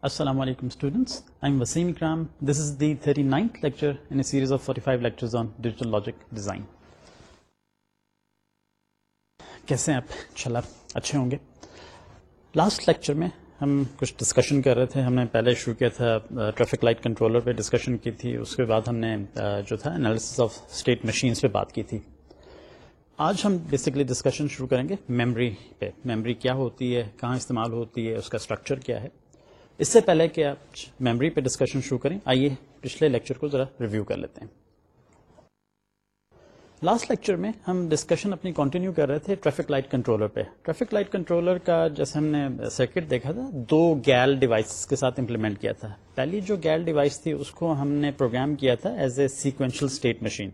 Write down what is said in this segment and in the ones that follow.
Assalamu alaikum students. I'm Wasim Ikram. This is the 39th lecture in a series of 45 lectures on digital logic design. کیسے ہیں آپ انشاءاللہ اچھے ہوں گے؟ لاسٹ لیکچر میں ہم کچھ ڈسکشن کر رہے تھے. ہم نے پہلے شروع کیا تھا ٹریفک لائٹ کنٹرولر پہ ڈسکشن کی تھی. اس کے بعد ہم نے جو تھا انالیسس آف اسٹیٹ مشینس پہ بات کی تھی. آج ہم بیسکلی ڈسکشن شروع کریں گے میمری پہ. میمری کیا ہوتی ہے؟ کہاں استعمال ہوتی ہے؟ اس کا اسٹرکچر کیا ہے؟ اس سے پہلے کہ آپ میمری پہ ڈسکشن شروع کریں، آئیے پچھلے لیکچر کو ذرا ریویو کر لیتے ہیں۔ لاسٹ لیکچر میں ہم ڈسکشن اپنی کنٹینیو کر رہے تھے ٹریفک لائٹ کنٹرولر پہ۔ ٹریفک لائٹ کنٹرولر کا جیسے ہم نے سرکٹ دیکھا تھا، دو گیل ڈیوائس کے ساتھ امپلیمنٹ کیا تھا۔ پہلی جو گیل ڈیوائس تھی، اس کو ہم نے پروگرام کیا تھا as a sequential state machine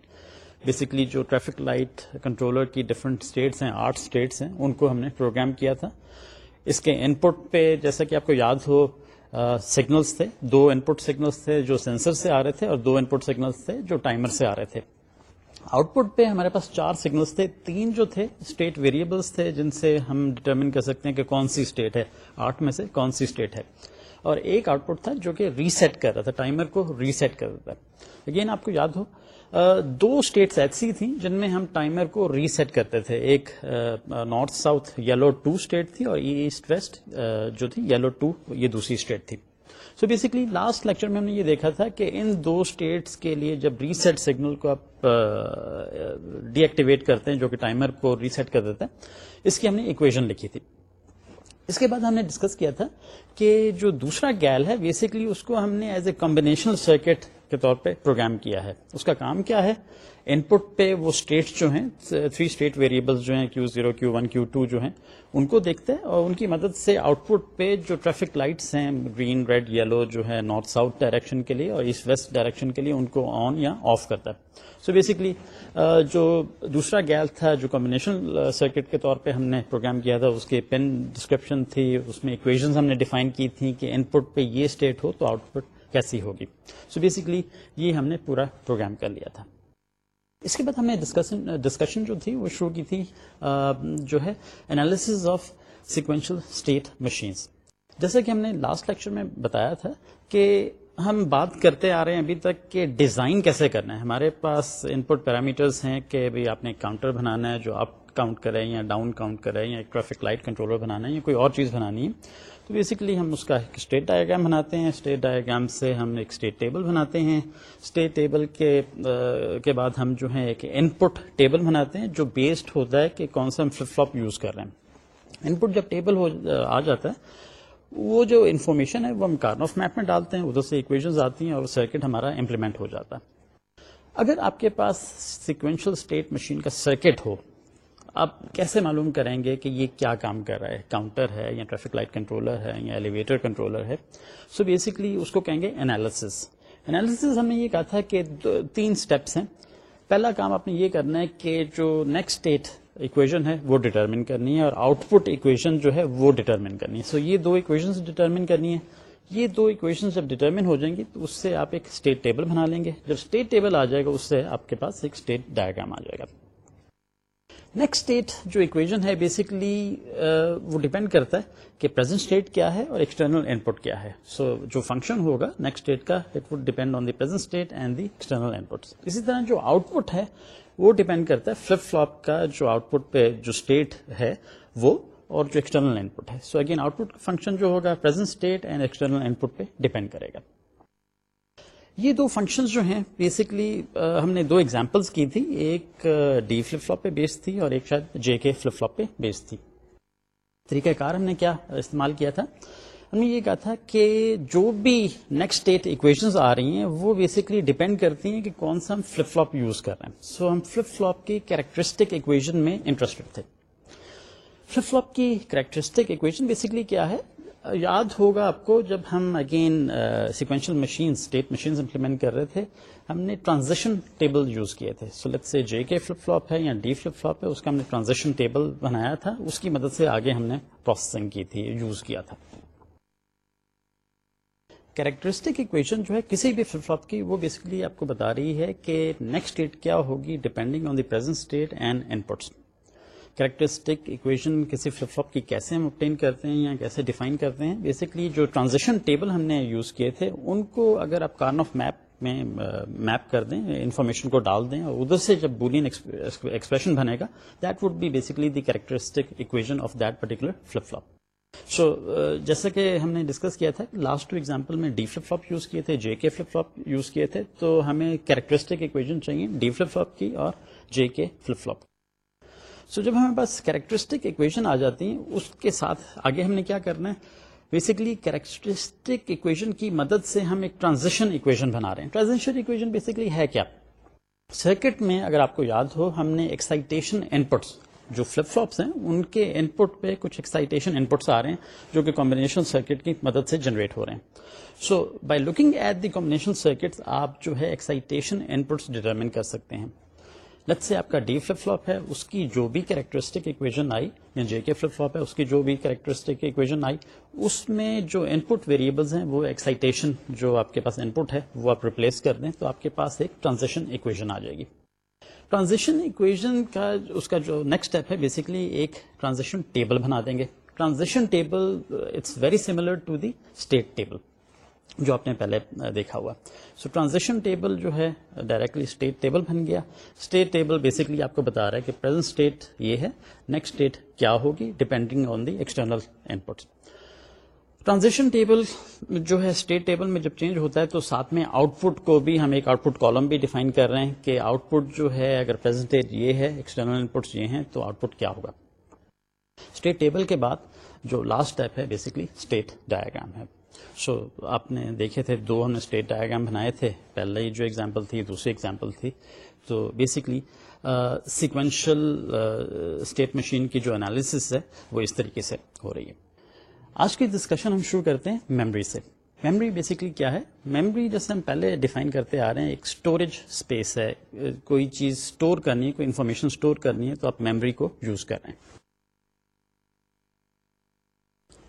basically جو ٹریفک لائٹ کنٹرولر کی ڈفرنٹ اسٹیٹس ہیں، آٹھ اسٹیٹس ہیں، ان کو ہم نے پروگرام کیا تھا۔ اس کے ان پٹ پہ جیسا کہ آپ کو یاد ہو سگنلس تھے، دو ان پٹ سگنلس تھے جو سینسر سے آ رہے تھے اور دو ان پٹ سگنلس تھے جو ٹائمر سے آ رہے تھے۔ آؤٹ پٹ پہ ہمارے پاس چار سگنلس تھے، تین جو تھے اسٹیٹ ویریبلس تھے جن سے ہم ڈٹرمن کر سکتے ہیں کہ کون سی اسٹیٹ ہے۔ آٹھ میں سے کون سی اسٹیٹ ہے۔ اور ایک آؤٹ پٹ تھا جو کہ ریسیٹ کر رہا تھا ٹائمر کو ریسیٹ کر رہا تھا۔ اگین آپ کو یاد ہو دو اسٹیٹس ایسی تھیں جن میں ہم ٹائمر کو ریسیٹ کرتے تھے۔ ایک north south yellow two state تھی اور ایسٹ ویسٹ جو تھی یلو ٹو یہ دوسری اسٹیٹ تھی۔ سو بیسکلی لاسٹ لیکچر میں ہم نے یہ دیکھا تھا کہ ان دو اسٹیٹس کے لیے جب ریسیٹ سگنل کو آپ ڈی ایکٹیویٹ کرتے ہیں، جو کہ ٹائمر کو ریسیٹ کر دیتے ہیں اس کی ہم نے اکویژن لکھی تھی۔ اس کے بعد ہم نے ڈسکس کیا تھا کہ جو دوسرا گیل ہے بیسکلی اس کو ہم نے ایز اے کمبینیشنل سرکٹ کے طور پہ پروگرام کیا ہے۔ اس کا کام کیا ہے؟ ان پٹ پہ وہ اسٹیٹ جو ہیں تھری اسٹیٹ ویریبل جو ہیں Q zero Q one Q two جو ہیں، ان کو دیکھتے ہیں اور ان کی مدد سے آؤٹ پٹ پہ جو ٹریفک لائٹس ہیں گرین ریڈ یلو جو ہے نارتھ ساؤتھ ڈائریکشن کے لیے اور ایسٹ ویسٹ ڈائریکشن کے لیے ان کو آن یا آف کرتا ہے۔ سو so بیسکلی جو دوسرا گیل تھا، جو کمبینیشن سرکٹ کے طور پہ ہم نے پروگرام کیا تھا، اس کے پین ڈسکرپشن تھی، اس میں اکویژن ہم نے ڈیفائن کی تھی کہ ان پٹ پہ یہ اسٹیٹ ہو تو آؤٹ پٹ کیسی ہوگی۔ سو بیسکلی یہ ہم نے پورا پروگرام کر لیا تھا۔ اس کے بعد ہم نے ڈسکشن جو تھی وہ شروع کی تھی جو ہے analysis of sequential state machines جیسا کہ ہم نے لاسٹ لیکچر میں بتایا تھا کہ ہم بات کرتے آ رہے ہیں ابھی تک کہ ڈیزائن کیسے کرنا ہے۔ ہمارے پاس ان پٹ پیرامیٹرس ہیں کہ آپ نے کاؤنٹر بنانا ہے جو اپ کاؤنٹ کریں یا ڈاؤن کاؤنٹ کریں یا ٹریفک لائٹ کنٹرولر بنانا ہے یا کوئی اور چیز بنانی ہے۔ تو بیسکلی ہم اس کا ایک اسٹیٹ ڈائیگرام بناتے ہیں۔ اسٹیٹ ڈائیگرام سے ہم ایک اسٹیٹ ٹیبل بناتے ہیں۔ اسٹیٹ ٹیبل کے کے بعد ہم جو ہے ایک ان پٹ ٹیبل بناتے ہیں جو بیسڈ ہوتا ہے کہ کون سا ہم فلپ فلپ یوز کر رہے ہیں۔ ان پٹ جب ٹیبل ہو، آ جاتا ہے، وہ جو انفارمیشن ہے وہ ہم کارن آف میپ میں ڈالتے ہیں۔ ادھر سے اکویژ آتی ہیں اور سرکٹ ہمارا امپلیمنٹ ہو جاتا ہے۔ اگر آپ کے پاس سیکوینشل اسٹیٹ مشین کا سرکٹ ہو آپ کیسے معلوم کریں گے کہ یہ کیا کام کر رہا ہے؟ کاؤنٹر ہے یا ٹریفک لائٹ کنٹرولر ہے یا ایلیویٹر کنٹرولر ہے؟ سو so بیسکلی اس کو کہیں گے انالیسس انالیسس ہم نے یہ کہا تھا کہ تین اسٹیپس ہیں. پہلا کام آپ نے یہ کرنا ہے کہ جو نیکسٹ اسٹیٹ اکویژن ہے وہ ڈیٹرمن کرنی ہے اور آؤٹ پٹ اکویژن جو ہے وہ ڈیٹرمن کرنی ہے. سو so یہ دو اکویژن ڈیٹرمن کرنی ہے یہ دو اکویشن جب ڈیٹرمن ہو جائیں گی تو اس سے آپ ایک اسٹیٹ ٹیبل بنا لیں گے. جب اسٹیٹ ٹیبل آ جائے گا اس سے آپ کے پاس ایک اسٹیٹ ڈائگرام آ جائے گا. نیکسٹ اسٹیٹ جو اکویژن ہے بیسکلی uh, وہ ڈیپینڈ کرتا ہے کہ پرزینٹ اسٹیٹ کیا ہے اور ایکسٹرنل ان پٹ کیا ہے. سو so, جو فنکشن ہوگا نیکسٹ اسٹیٹ کا it would depend on the present state and the external input اسی طرح جو آؤٹ پٹ ہے وہ ڈیپینڈ کرتا ہے فلپ فلوپ کا جو آؤٹ پٹ پہ جو اسٹیٹ ہے وہ اور جو ایکسٹرنل ان پٹ ہے. So again output function جو ہوگا present state and external input پہ ڈیپینڈ کرے گا. یہ دو فنکشنز جو ہیں بیسکلی ہم نے دو ایگزامپلس کی تھی. ایک ڈی فلپ فلوپ پہ بیس تھی اور ایک شاید جے کے فلپ فلوپ پہ بیس تھی. طریقہ کار ہم نے کیا استعمال کیا تھا؟ ہم نے یہ کہا تھا کہ جو بھی نیکسٹ اسٹیٹ اکویشنز آ رہی ہیں، وہ بیسکلی ڈیپینڈ کرتی ہیں کہ کون سا ہم فلپ فلوپ یوز کر رہے ہیں. سو so ہم فلپ فلوپ کی کیریکٹرسٹک اکویژن میں انٹرسٹڈ تھے فلپ فلوپ کی کریکٹرسٹک اکویشن بیسکلی کیا ہے؟ یاد ہوگا آپ کو جب ہم again sequential machine state machine implement کر رہے تھے، ہم نے ٹرانزیشن ٹیبل یوز کیے تھے۔ سو سے جے کے فلپ فلوپ ہے یا ڈی فلپ فلوپ ہے، اس کا ہم نے ٹرانزیشن ٹیبل بنایا تھا۔ اس کی مدد سے آگے ہم نے پروسیسنگ کی تھی یوز کیا تھا۔ کیریکٹرسٹک اکویشن جو ہے، کسی بھی فلپ فلوپ کی، وہ بیسکلی آپ کو بتا رہی ہے کہ نیکسٹ اسٹیٹ کیا ہوگی depending on the present state and inputs characteristic equation کسی فلپ فلپ کی کیسے ہم اوپٹین کرتے ہیں یا کیسے ڈیفائن کرتے ہیں؟ بیسکلی جو ٹرانزیکشن ٹیبل ہم نے یوز کیے تھے، ان کو اگر آپ کارن آف میپ میں uh, میپ کر دیں انفارمیشن کو ڈال دیں اور ادھر سے جب بولین ایکسپریشن بنے گا that would be basically the characteristic equation of that particular flip flop so جیسا کہ ہم نے ڈسکس کیا تھا لاسٹ ٹو ایگزامپل میں ڈی فلپ فلپ یوز کیے تھے جے کے فلپ فلپ یوز کیے تھے، تو ہمیں کیریکٹرسٹک اکویژن چاہیے ڈی فلپ فلپ کی اور جے کے فلپ فلپ سو جب ہمیں پاس کیریکٹرسٹک اکویژن آ جاتی ہیں، اس کے ساتھ آگے ہم نے کیا کرنا ہے؟ بیسکلی کیریکٹرسٹک اکویژن کی مدد سے ہم ایک ٹرانزیکشن اکویژن بنا رہے ہیں۔ ٹرانزیکشن اکویژن بیسکلی ہے کیا؟ سرکٹ میں اگر آپ کو یاد ہو، ہم نے ایکسائٹیشن ان پٹس جو فلپ فلوپس ہیں، ان کے ان پٹ پہ کچھ ایکسائٹیشن ان پٹس آ رہے ہیں، جو کہ کمبینیشن سرکٹ کی مدد سے جنریٹ ہو رہے ہیں۔ So by looking at the combination circuit آپ جو ہے ایکسائٹیشن ان پٹس ڈیٹرمن کر سکتے ہیں۔ لت سے آپ کا ڈی فلپ فلوپ ہے، اس کی جو بھی کریکٹرسٹک اکویژن آئی، یا جے کے فلپ فلوپ ہے، اس کی جو بھی کریکٹرسٹک اکویژن آئی، اس میں جو ان پٹ ویریبلز ہیں، وہ ایکسائٹیشن جو آپ کے پاس ان پٹ ہے، وہ آپ ریپلیس کر دیں تو آپ کے پاس ایک ٹرانزیکشن اکویژن آ جائے گی. ٹرانزیکشن اکویژن کا اس کا جو نیکسٹ اسٹیپ ہے بیسکلی ایک ٹرانزیکشن ٹیبل بنا دیں گے. Transaction table it's very similar to the state table جو آپ نے پہلے دیکھا ہوا۔ سو ٹرانزیکشن ٹیبل جو ہے ڈائریکٹلی اسٹیٹ ٹیبل بن گیا۔ اسٹیٹ ٹیبل بیسکلی آپ کو بتا رہا ہے کہ پرزینٹ اسٹیٹ یہ ہے نیکسٹ اسٹیٹ کیا ہوگی depending on the external input transaction table جو ہے اسٹیٹ ٹیبل میں جب چینج ہوتا ہے تو ساتھ میں آؤٹ پٹ کو بھی ہم ایک آؤٹ پٹ کالم بھی ڈیفائن کر رہے ہیں کہ آؤٹ پٹ جو ہے، اگر پرزینٹیج یہ ہے ایکسٹرنل ان پٹس یہ ہیں، تو آؤٹ پٹ کیا ہوگا۔ اسٹیٹ ٹیبل کے بعد جو لاسٹ اسٹیپ ہے بیسکلی اسٹیٹ ڈایاگرام ہے۔ سو آپ نے دیکھے تھے، دو ہم نے اسٹیٹ ڈایاگرام بنائے تھے۔ پہلے جو ایگزامپل تھی، دوسری ایگزامپل تھی۔ تو بیسکلی سیکوینشل اسٹیٹ مشین کی جو انالیس ہے، وہ اس طریقے سے ہو رہی ہے۔ آج کی ڈسکشن ہم شروع کرتے ہیں میموری سے۔ میموری بیسکلی کیا ہے؟ میموری جیسے ہم پہلے ڈیفائن کرتے آ رہے ہیں، ایک اسٹوریج اسپیس ہے۔ کوئی چیز اسٹور کرنی ہے، کوئی انفارمیشن اسٹور کرنی ہے، تو آپ میموری کو یوز کر رہے ہیں۔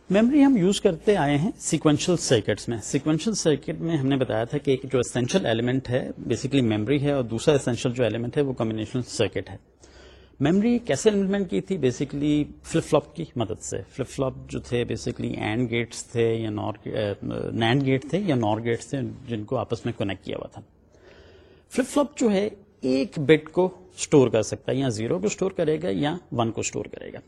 میموری ہم یوز کرتے آئے ہیں سیکوینشل سرکٹس میں۔ سیکوینشل سرکٹ میں ہم نے بتایا تھا کہ ایک جو اسینشل ایلیمنٹ ہے بیسکلی میموری ہے، اور دوسرا اسینشل جو ایلیمنٹ ہے، وہ کمبینیشن سرکٹ ہے۔ میموری کیسے امپلیمنٹ کی تھی؟ بیسکلی فلپ فلوپ کی مدد سے۔ فلپ فلوپ جو تھے بیسکلی اینڈ گیٹس تھے یا نور نینڈ گیٹ تھے یا نور گیٹس تھے، جن کو آپس میں کنیکٹ کیا ہوا تھا۔ فلپ فلوپ جو ہے، ایک بٹ کو اسٹور کر سکتا ہے، یا زیرو کو اسٹور کرے گا یا ون کو اسٹور کرے گا۔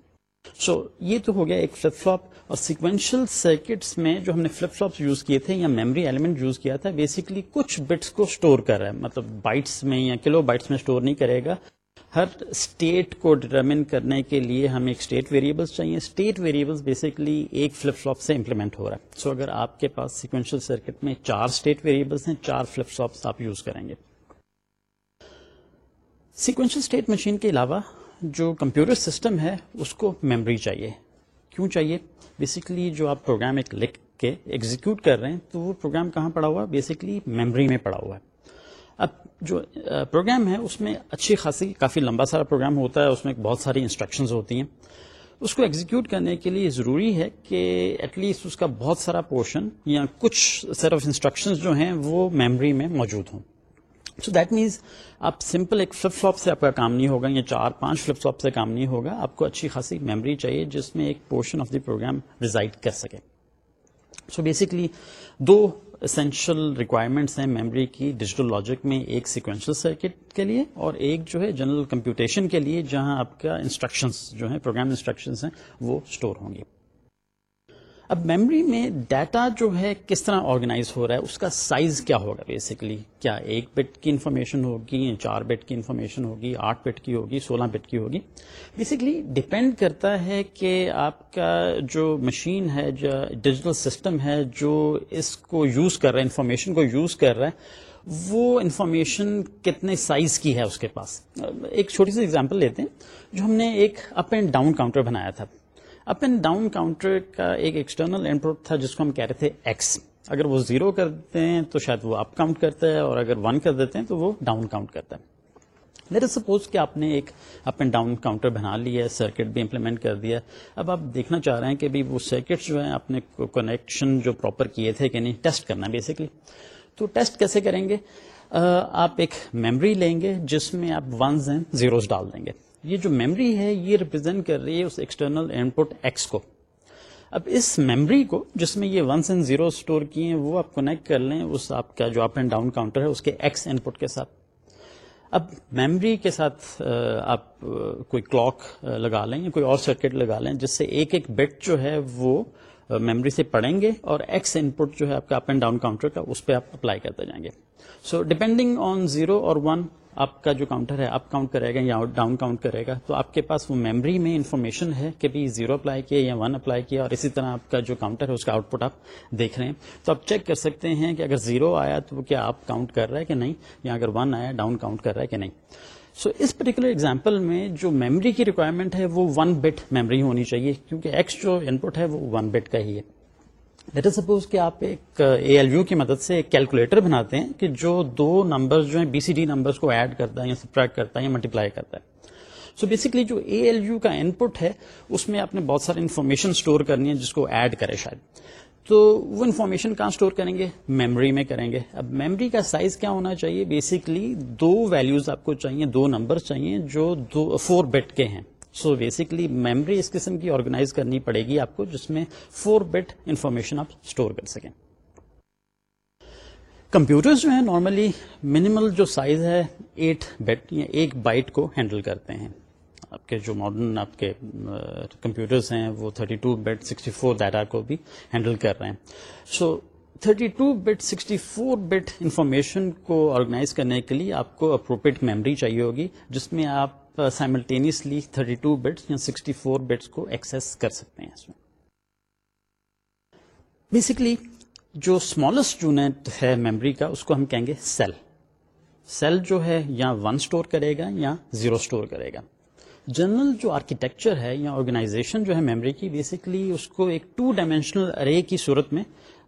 سو so, یہ تو ہو گیا ایک فلپ فلوپ اور سیکوینشل سرکٹس میں جو ہم نے فلپ فلوپ یوز کیے تھے یا میموری ایلیمنٹ یوز کیا تھا بیسکلی کچھ بٹس کو اسٹور کر رہا ہے۔ مطلب بائٹس میں یا کلو بائٹس میں اسٹور نہیں کرے گا۔ ہر اسٹیٹ کو ڈٹرمن کرنے کے لیے ہمیں ایک اسٹیٹ ویریبلس چاہیے۔ اسٹیٹ ویریبلس بیسکلی ایک فلپ فلوپ سے امپلیمنٹ ہو رہا ہے۔ سو so, اگر آپ کے پاس سیکوینشل سرکٹ میں چار اسٹیٹ ویریبلس ہیں چار فلپ فلوپس آپ یوز کریں گے۔ سیکوینشل اسٹیٹ مشین کے علاوہ جو کمپیوٹر سسٹم ہے، اس کو میموری چاہیے۔ کیوں چاہیے؟ بیسکلی جو آپ پروگرام ایک لکھ کے ایگزیکیوٹ کر رہے ہیں، تو وہ پروگرام کہاں پڑا ہوا؟ ہے بیسکلی میموری میں پڑا ہوا ہے۔ اب جو پروگرام ہے، اس میں اچھی خاصی کافی لمبا سارا پروگرام ہوتا ہے، اس میں بہت ساری انسٹرکشنز ہوتی ہیں۔ اس کو ایگزیکیوٹ کرنے کے لیے ضروری ہے کہ ایٹ لیسٹ اس کا بہت سارا پورشن یا کچھ سیٹ آف انسٹرکشنز جو ہیں، وہ میموری میں موجود ہوں۔ سو دیٹ مینس آپ سمپل ایک فلپ فلوپ سے آپ کا کام نہیں ہوگا یا چار پانچ فلپ فلوپ سے کام نہیں ہوگا، آپ کو اچھی خاصی میموری چاہیے جس میں ایک portion of the program reside کر سکے۔ سو بیسکلی دو اسینشل ریکوائرمنٹس ہیں میموری کی ڈیجیٹل لاجک میں، ایک سیکوینشل سرکٹ کے لیے اور ایک جو ہے جنرل کمپیوٹیشن کے لیے، جہاں آپ کا انسٹرکشنس جو ہے پروگرام انسٹرکشنس ہیں، وہ اسٹور ہوں گے۔ اب میموری میں ڈیٹا جو ہے کس طرح آرگنائز ہو رہا ہے، اس کا سائز کیا ہوگا بیسکلی کیا ایک بٹ کی انفارمیشن ہوگی، چار بٹ کی انفارمیشن ہوگی، آٹھ بٹ کی ہوگی، سولہ بٹ کی ہوگی؟ بیسکلی ڈپینڈ کرتا ہے کہ آپ کا جو مشین ہے، جو ڈیجیٹل سسٹم ہے، جو اس کو یوز کر رہا ہے انفارمیشن کو یوز کر رہا ہے، وہ انفارمیشن کتنے سائز کی ہے اس کے پاس؟ ایک چھوٹی سی ایگزامپل لیتے ہیں، جو ہم نے ایک اپ اینڈ ڈاؤن کاؤنٹر بنایا تھا۔ اپ اینڈ ڈاؤن کاؤنٹر کا ایک ایکسٹرنل ان پٹ تھا جس کو ہم کہہ رہے تھے ایکس اگر وہ زیرو کر دیتے ہیں تو شاید وہ اپ کاؤنٹ کرتا ہے اور اگر ون کر دیتے ہیں تو وہ ڈاؤن کاؤنٹ کرتا ہے۔ لیٹ سپوز کہ آپ نے ایک اپ اینڈ ڈاؤن کاؤنٹر بنا لیا ہے سرکٹ بھی امپلیمنٹ کر دیا۔ اب آپ دیکھنا چاہ رہے ہیں کہ وہ سرکٹ جو ہیں، آپ نے کنیکشن جو پراپر کیے تھے کہ نہیں ٹیسٹ کرنا بیسکلی تو ٹیسٹ کیسے کریں گے؟ آپ ایک میمری لیں گے جس میں آپ ونز اینڈ زیروز ڈال دیں گے۔ یہ جو میمری ہے، یہ ریپرزینٹ کر رہی ہے اس ایکسٹرنل ان پٹ ایکس کو۔ اب اس میمری کو جس میں یہ ونس اینڈ زیرو اسٹور کیے ہیں، وہ آپ کنیکٹ کر لیں اس آپ کا جو اپ اینڈ ڈاؤن کاؤنٹر ہے، اس کے ایکس ان پٹ کے ساتھ۔ اب میمری کے ساتھ آپ کوئی کلاک لگا لیں یا کوئی اور سرکٹ لگا لیں، جس سے ایک ایک بٹ جو ہے وہ میموری سے پڑھیں گے اور ایکس ان پٹ جو ہے آپ کا اپ اینڈ ڈاؤن کاؤنٹر کا، اس پہ آپ اپلائی کرتے جائیں گے۔ سو ڈپینڈنگ آن زیرو اور ون آپ کا جو کاؤنٹر ہے اپ کاؤنٹ کرے گا یا ڈاؤن کاؤنٹ کرے گا تو آپ کے پاس وہ میموری میں انفارمیشن ہے کہ بھی زیرو اپلائی کیا یا ون اپلائی کیا اور اسی طرح آپ کا جو کاؤنٹر ہے اس کا آؤٹ پٹ آپ دیکھ رہے ہیں. تو آپ چیک کر سکتے ہیں کہ اگر زیرو آیا تو کیا آپ کاؤنٹ کر رہا ہے کہ نہیں یا اگر ون آیا ڈاؤن کاؤنٹ کر رہا ہے کہ نہیں. سو so, اس پرٹیکولر ایگزامپل میں جو میموری کی ریکوائرمنٹ ہے وہ ون بٹ میموری ہونی چاہیے کیونکہ ایکس جو ان پٹ ہے وہ ون بٹ کا ہی ہے. لیٹ از سپوز کہ آپ ایک اے ایل یو کی مدد سے ایک کیلکولیٹر بناتے ہیں کہ جو دو نمبر جو ہیں بی سی ڈی نمبر کو ایڈ کرتا ہے یا سپریکٹ کرتا ہے یا ملٹیپلائی کرتا ہے. سو so بیسکلی جو اے ایل یو کا ان پٹ ہے، اس میں آپ نے بہت ساری انفارمیشن اسٹور کرنی ہے جس کو ایڈ کرے شاید. تو وہ انفارمیشن کہاں اسٹور کریں گے? میموری میں کریں گے. اب میموری کا سائز کیا ہونا چاہیے? بیسکلی دو ویلوز آپ کو چاہیے، دو نمبر چاہیے جو دو فور بیٹ کے ہیں. سو بیسکلی میموری اس قسم کی آرگنائز کرنی پڑے گی آپ کو جس میں فور بٹ انفارمیشن آپ اسٹور کر سکیں کمپیوٹر جو ہیں نارملی منیمل جو سائز ہے ایٹ بٹ یا ایک بائٹ کو ہینڈل کرتے ہیں آپ کے جو ماڈرن آپ کے کمپیوٹرز ہیں وہ 32 two bit sixty four data کو بھی ہینڈل کر رہے ہیں so 32 two bit sixty four bit information کو آرگنائز کرنے کے لیے آپ کو اپروپریٹ میموری چاہیے ہوگی جس میں آپ سائملٹینیسلی 32 ٹو بٹس یا 64 فور بٹس کو ایکسس کر سکتے ہیں اس میں۔ بیسکلی جو اسمالسٹ یونٹ ہے میموری کا، اس کو ہم کہیں گے سیل سیل جو ہے یا ون اسٹور کرے گا یا زیرو اسٹور کرے گا۔ جنرل جو آرکیٹیکچر ہے یا آرگنائزیشن جو ہے میموری کی بیسکلی اس کو ایک ٹو ڈائمینشنل ارے کی صورت میں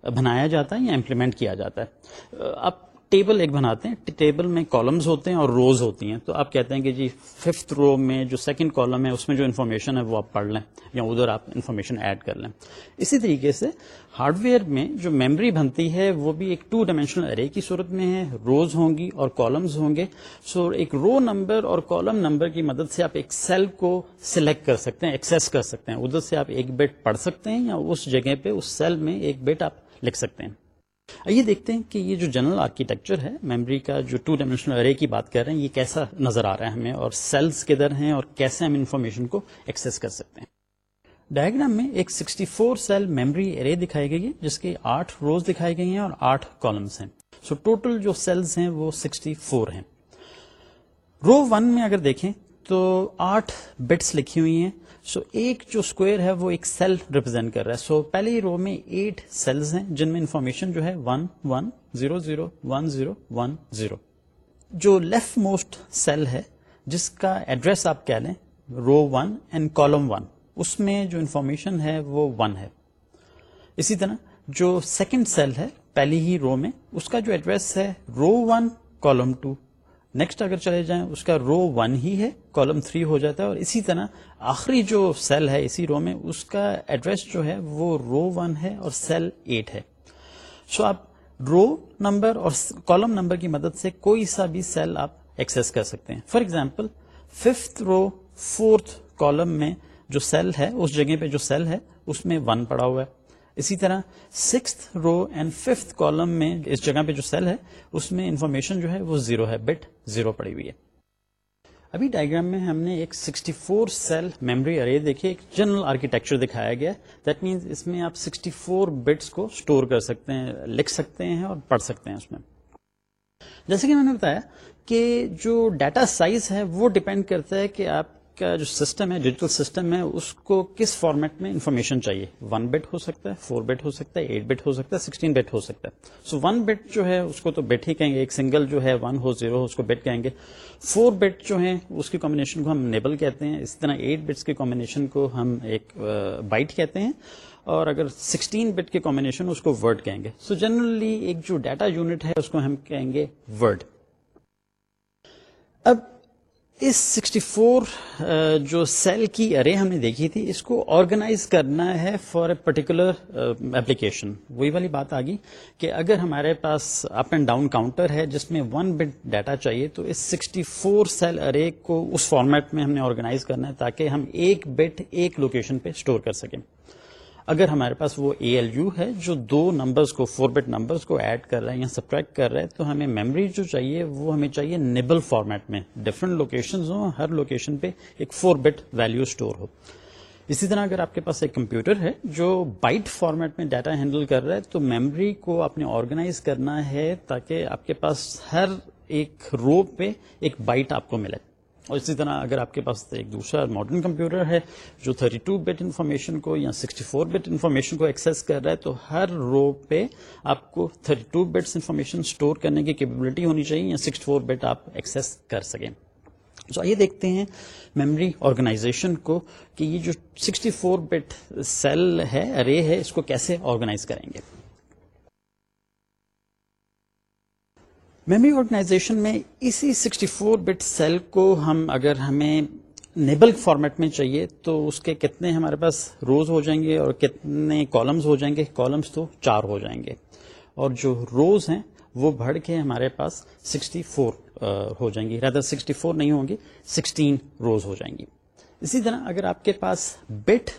بنایا جاتا ہے یا امپلیمنٹ کیا جاتا ہے۔ uh, اب ٹیبل ایک بناتے ہیں، ٹیبل میں کالمز ہوتے ہیں اور روز ہوتی ہیں۔ تو آپ کہتے ہیں کہ جی ففتھ رو میں جو سیکنڈ کالم ہے، اس میں جو انفارمیشن ہے وہ آپ پڑھ لیں یا ادھر آپ انفارمیشن ایڈ کر لیں۔ اسی طریقے سے ہارڈ ویئر میں جو میموری بنتی ہے، وہ بھی ایک ٹو ڈائمینشنل ارے کی صورت میں ہے۔ روز ہوں گی اور کالمز ہوں گے۔ سو ایک رو نمبر اور کالم نمبر کی مدد سے آپ ایک سیل کو سلیکٹ کر سکتے ہیں ایکسس کر سکتے ہیں۔ ادھر سے آپ ایک بیٹ پڑھ سکتے ہیں یا اس جگہ پہ، اس سیل میں ایک بیٹ آپ لکھ سکتے ہیں۔ آئیے دیکھتے ہیں کہ یہ جو جنرل آرکیٹیکچر ہے میموری کا جو ٹو ڈائمینشنل ارے کی بات کر رہے ہیں یہ کیسا نظر آ رہا ہے ہمیں اور سیلز کدھر ہیں اور کیسے ہم انفارمیشن کو ایکسس کر سکتے ہیں؟ ڈائگرام میں ایک 64 فور سیل میموری ارے دکھائی گئی ہے جس کے آٹھ روز دکھائی گئی ہیں اور آٹھ کالمس ہیں۔ سو so, ٹوٹل جو سیلز ہیں وہ 64 ہیں۔ رو ون میں اگر دیکھیں تو آٹھ بٹس لکھی ہوئی ہیں۔ سو ایک جو اسکوئر ہے وہ ایک سیل ریپرزینٹ کر رہا ہے۔ سو پہلی رو میں ایٹ سیلز ہیں جن میں انفارمیشن جو ہے one one zero zero one zero one zero. جو لیفٹ موسٹ سیل ہے، جس کا ایڈریس آپ کہہ لیں، row one and column one. اس میں جو انفارمیشن ہے وہ ون ہے۔ اسی طرح جو سیکنڈ سیل ہے، پہلی ہی رو میں، اس کا جو ایڈریس ہے، row one column two next اگر چلے جائیں، اس کا رو ون ہی ہے کالم تھری ہو جاتا ہے اور اسی طرح آخری جو سیل ہے اسی رو میں، اس کا ایڈریس جو ہے وہ رو ون ہے اور سیل ایٹ ہے۔ سو آپ رو نمبر اور کالم نمبر کی مدد سے کوئی سا بھی سیل آپ ایکسس کر سکتے ہیں۔ For example fifth row fourth column میں جو سیل ہے، اس جگہ پہ جو سیل ہے، اس میں ون پڑا ہوا ہے۔ اسی طرح six row and fifth column میں اس جگہ پہ جو سیل ہے، اس میں انفارمیشن جو ہے وہ زیرو ہے بٹ زیرو پڑی ہوئی ہے۔ ابھی ڈائگرام میں ہم نے ایک 64 فور سیل میموری ارے دیکھے ایک جنرل آرکیٹیکچر دکھایا گیا۔ دیٹ مینس اس میں آپ 64 فور بٹس کو اسٹور کر سکتے ہیں، لکھ سکتے ہیں اور پڑھ سکتے ہیں اس میں۔ جیسے کہ میں نے بتایا کہ جو ڈیٹا سائز ہے، وہ ڈپینڈ کرتا ہے کہ آپ کا جو سسٹم ہے ڈیجیٹل سسٹم ہے، اس کو کس فارمیٹ میں انفارمیشن چاہیے؟ ون بٹ ہو سکتا ہے فور بٹ ہو سکتا ہے ایٹ بٹ ہو سکتا ہے سکسٹین بٹ ہو سکتا ہے۔ سو ون بٹ جو ہے، اس کو تو بٹ ہی کہیں گے، ایک سنگل جو ہے ون ہو زیرو ہو، اس کو بٹ کہیں گے۔ فور بٹ جو ہے اس کی کمبینیشن کو ہم نیبل کہتے ہیں۔ اس طرح ایٹ بٹس کی کمبینیشن کو ہم ایک بائٹ کہتے ہیں۔ اور اگر سکسٹین بٹ کی کمبینیشن اس کو ورڈ کہیں گے۔ سو so جنرلی ایک جو ڈیٹا یونٹ ہے، اس کو ہم کہیں گے ورڈ اب اس 64 جو سیل کی ارے ہم نے دیکھی تھی، اس کو آرگنائز کرنا ہے فار اے پرٹیکولر اپلیکیشن وہی والی بات آ گئی کہ اگر ہمارے پاس اپ اینڈ ڈاؤن کاؤنٹر ہے، جس میں ون بٹ ڈیٹا چاہیے، تو اس 64 سیل ارے کو اس فارمیٹ میں ہم نے آرگنائز کرنا ہے تاکہ ہم ایک بٹ ایک لوکیشن پہ اسٹور کر سکیں۔ اگر ہمارے پاس وہ اے ایل یو ہے جو دو نمبرز کو فور بٹ نمبرز کو ایڈ کر رہا ہے یا سبٹریکٹ کر رہا ہے، تو ہمیں میموری جو چاہیے وہ ہمیں چاہیے نیبل فارمیٹ میں. ڈفرنٹ لوکیشن ہوں ہر لوکیشن پہ ایک فور بٹ ویلو اسٹور ہو. اسی طرح اگر آپ کے پاس ایک کمپیوٹر ہے جو بائٹ فارمیٹ میں ڈیٹا ہینڈل کر رہا ہے، تو میموری کو آپ نے آرگنائز کرنا ہے تاکہ آپ کے پاس ہر ایک رو پہ ایک بائٹ آپ کو ملے. اور اسی طرح اگر آپ کے پاس ایک دوسرا ماڈرن کمپیوٹر ہے جو 32 بٹ انفارمیشن کو یا 64 بٹ انفارمیشن کو ایکسس کر رہا ہے، تو ہر رو پہ آپ کو 32 بٹس انفارمیشن اسٹور کرنے کی کیپبلٹی ہونی چاہیے یا 64 بٹ آپ ایکسس کر سکیں۔ تو آئیے دیکھتے ہیں میموری آرگنائزیشن کو کہ یہ جو 64 بٹ سیل ہے ارے ہے، اس کو کیسے آرگنائز کریں گے۔ میموری آرگنائزیشن میں اسی 64 بٹ سیل کو ہم اگر ہمیں نیبل فارمیٹ میں چاہیے تو اس کے کتنے ہمارے پاس روز ہو جائیں گے اور کتنے کالمز ہو جائیں گے؟ کالمز تو چار ہو جائیں گے۔ اور جو روز ہیں وہ بڑھ کے ہمارے پاس 64 ہو جائیں گی۔ ریدر 64 نہیں ہوں گی 16 روز ہو جائیں گی۔ اسی طرح اگر آپ کے پاس بٹ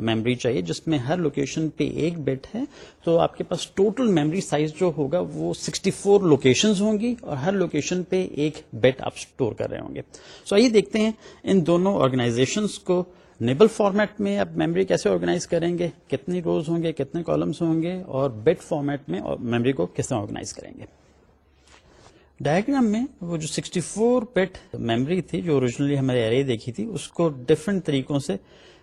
میموری چاہیے، جس میں ہر لوکیشن پہ ایک بیٹ ہے، تو آپ کے پاس ٹوٹل میموری سائز جو ہوگا وہ 64 فور لوکیشن ہوں گی اور ہر لوکیشن پہ ایک بیٹ آپ اسٹور کر رہے ہوں گے۔ سو آئیے دیکھتے ہیں ان دونوں آرگنائزیشن کو نیبل فارمیٹ میں آپ میموری کیسے آرگنائز کریں گے کتنی روز ہوں گے، کتنے کالمس ہوں گے اور بیٹ فارمیٹ میں میموری کو کس طرح آرگنائز کریں گے۔ ڈائگرام میں وہ جو 64 فور بیٹ میموری تھی، جو اوریجنلی ہمارے ارے دیکھی تھی، اس کو ڈفرنٹ طریقوں سے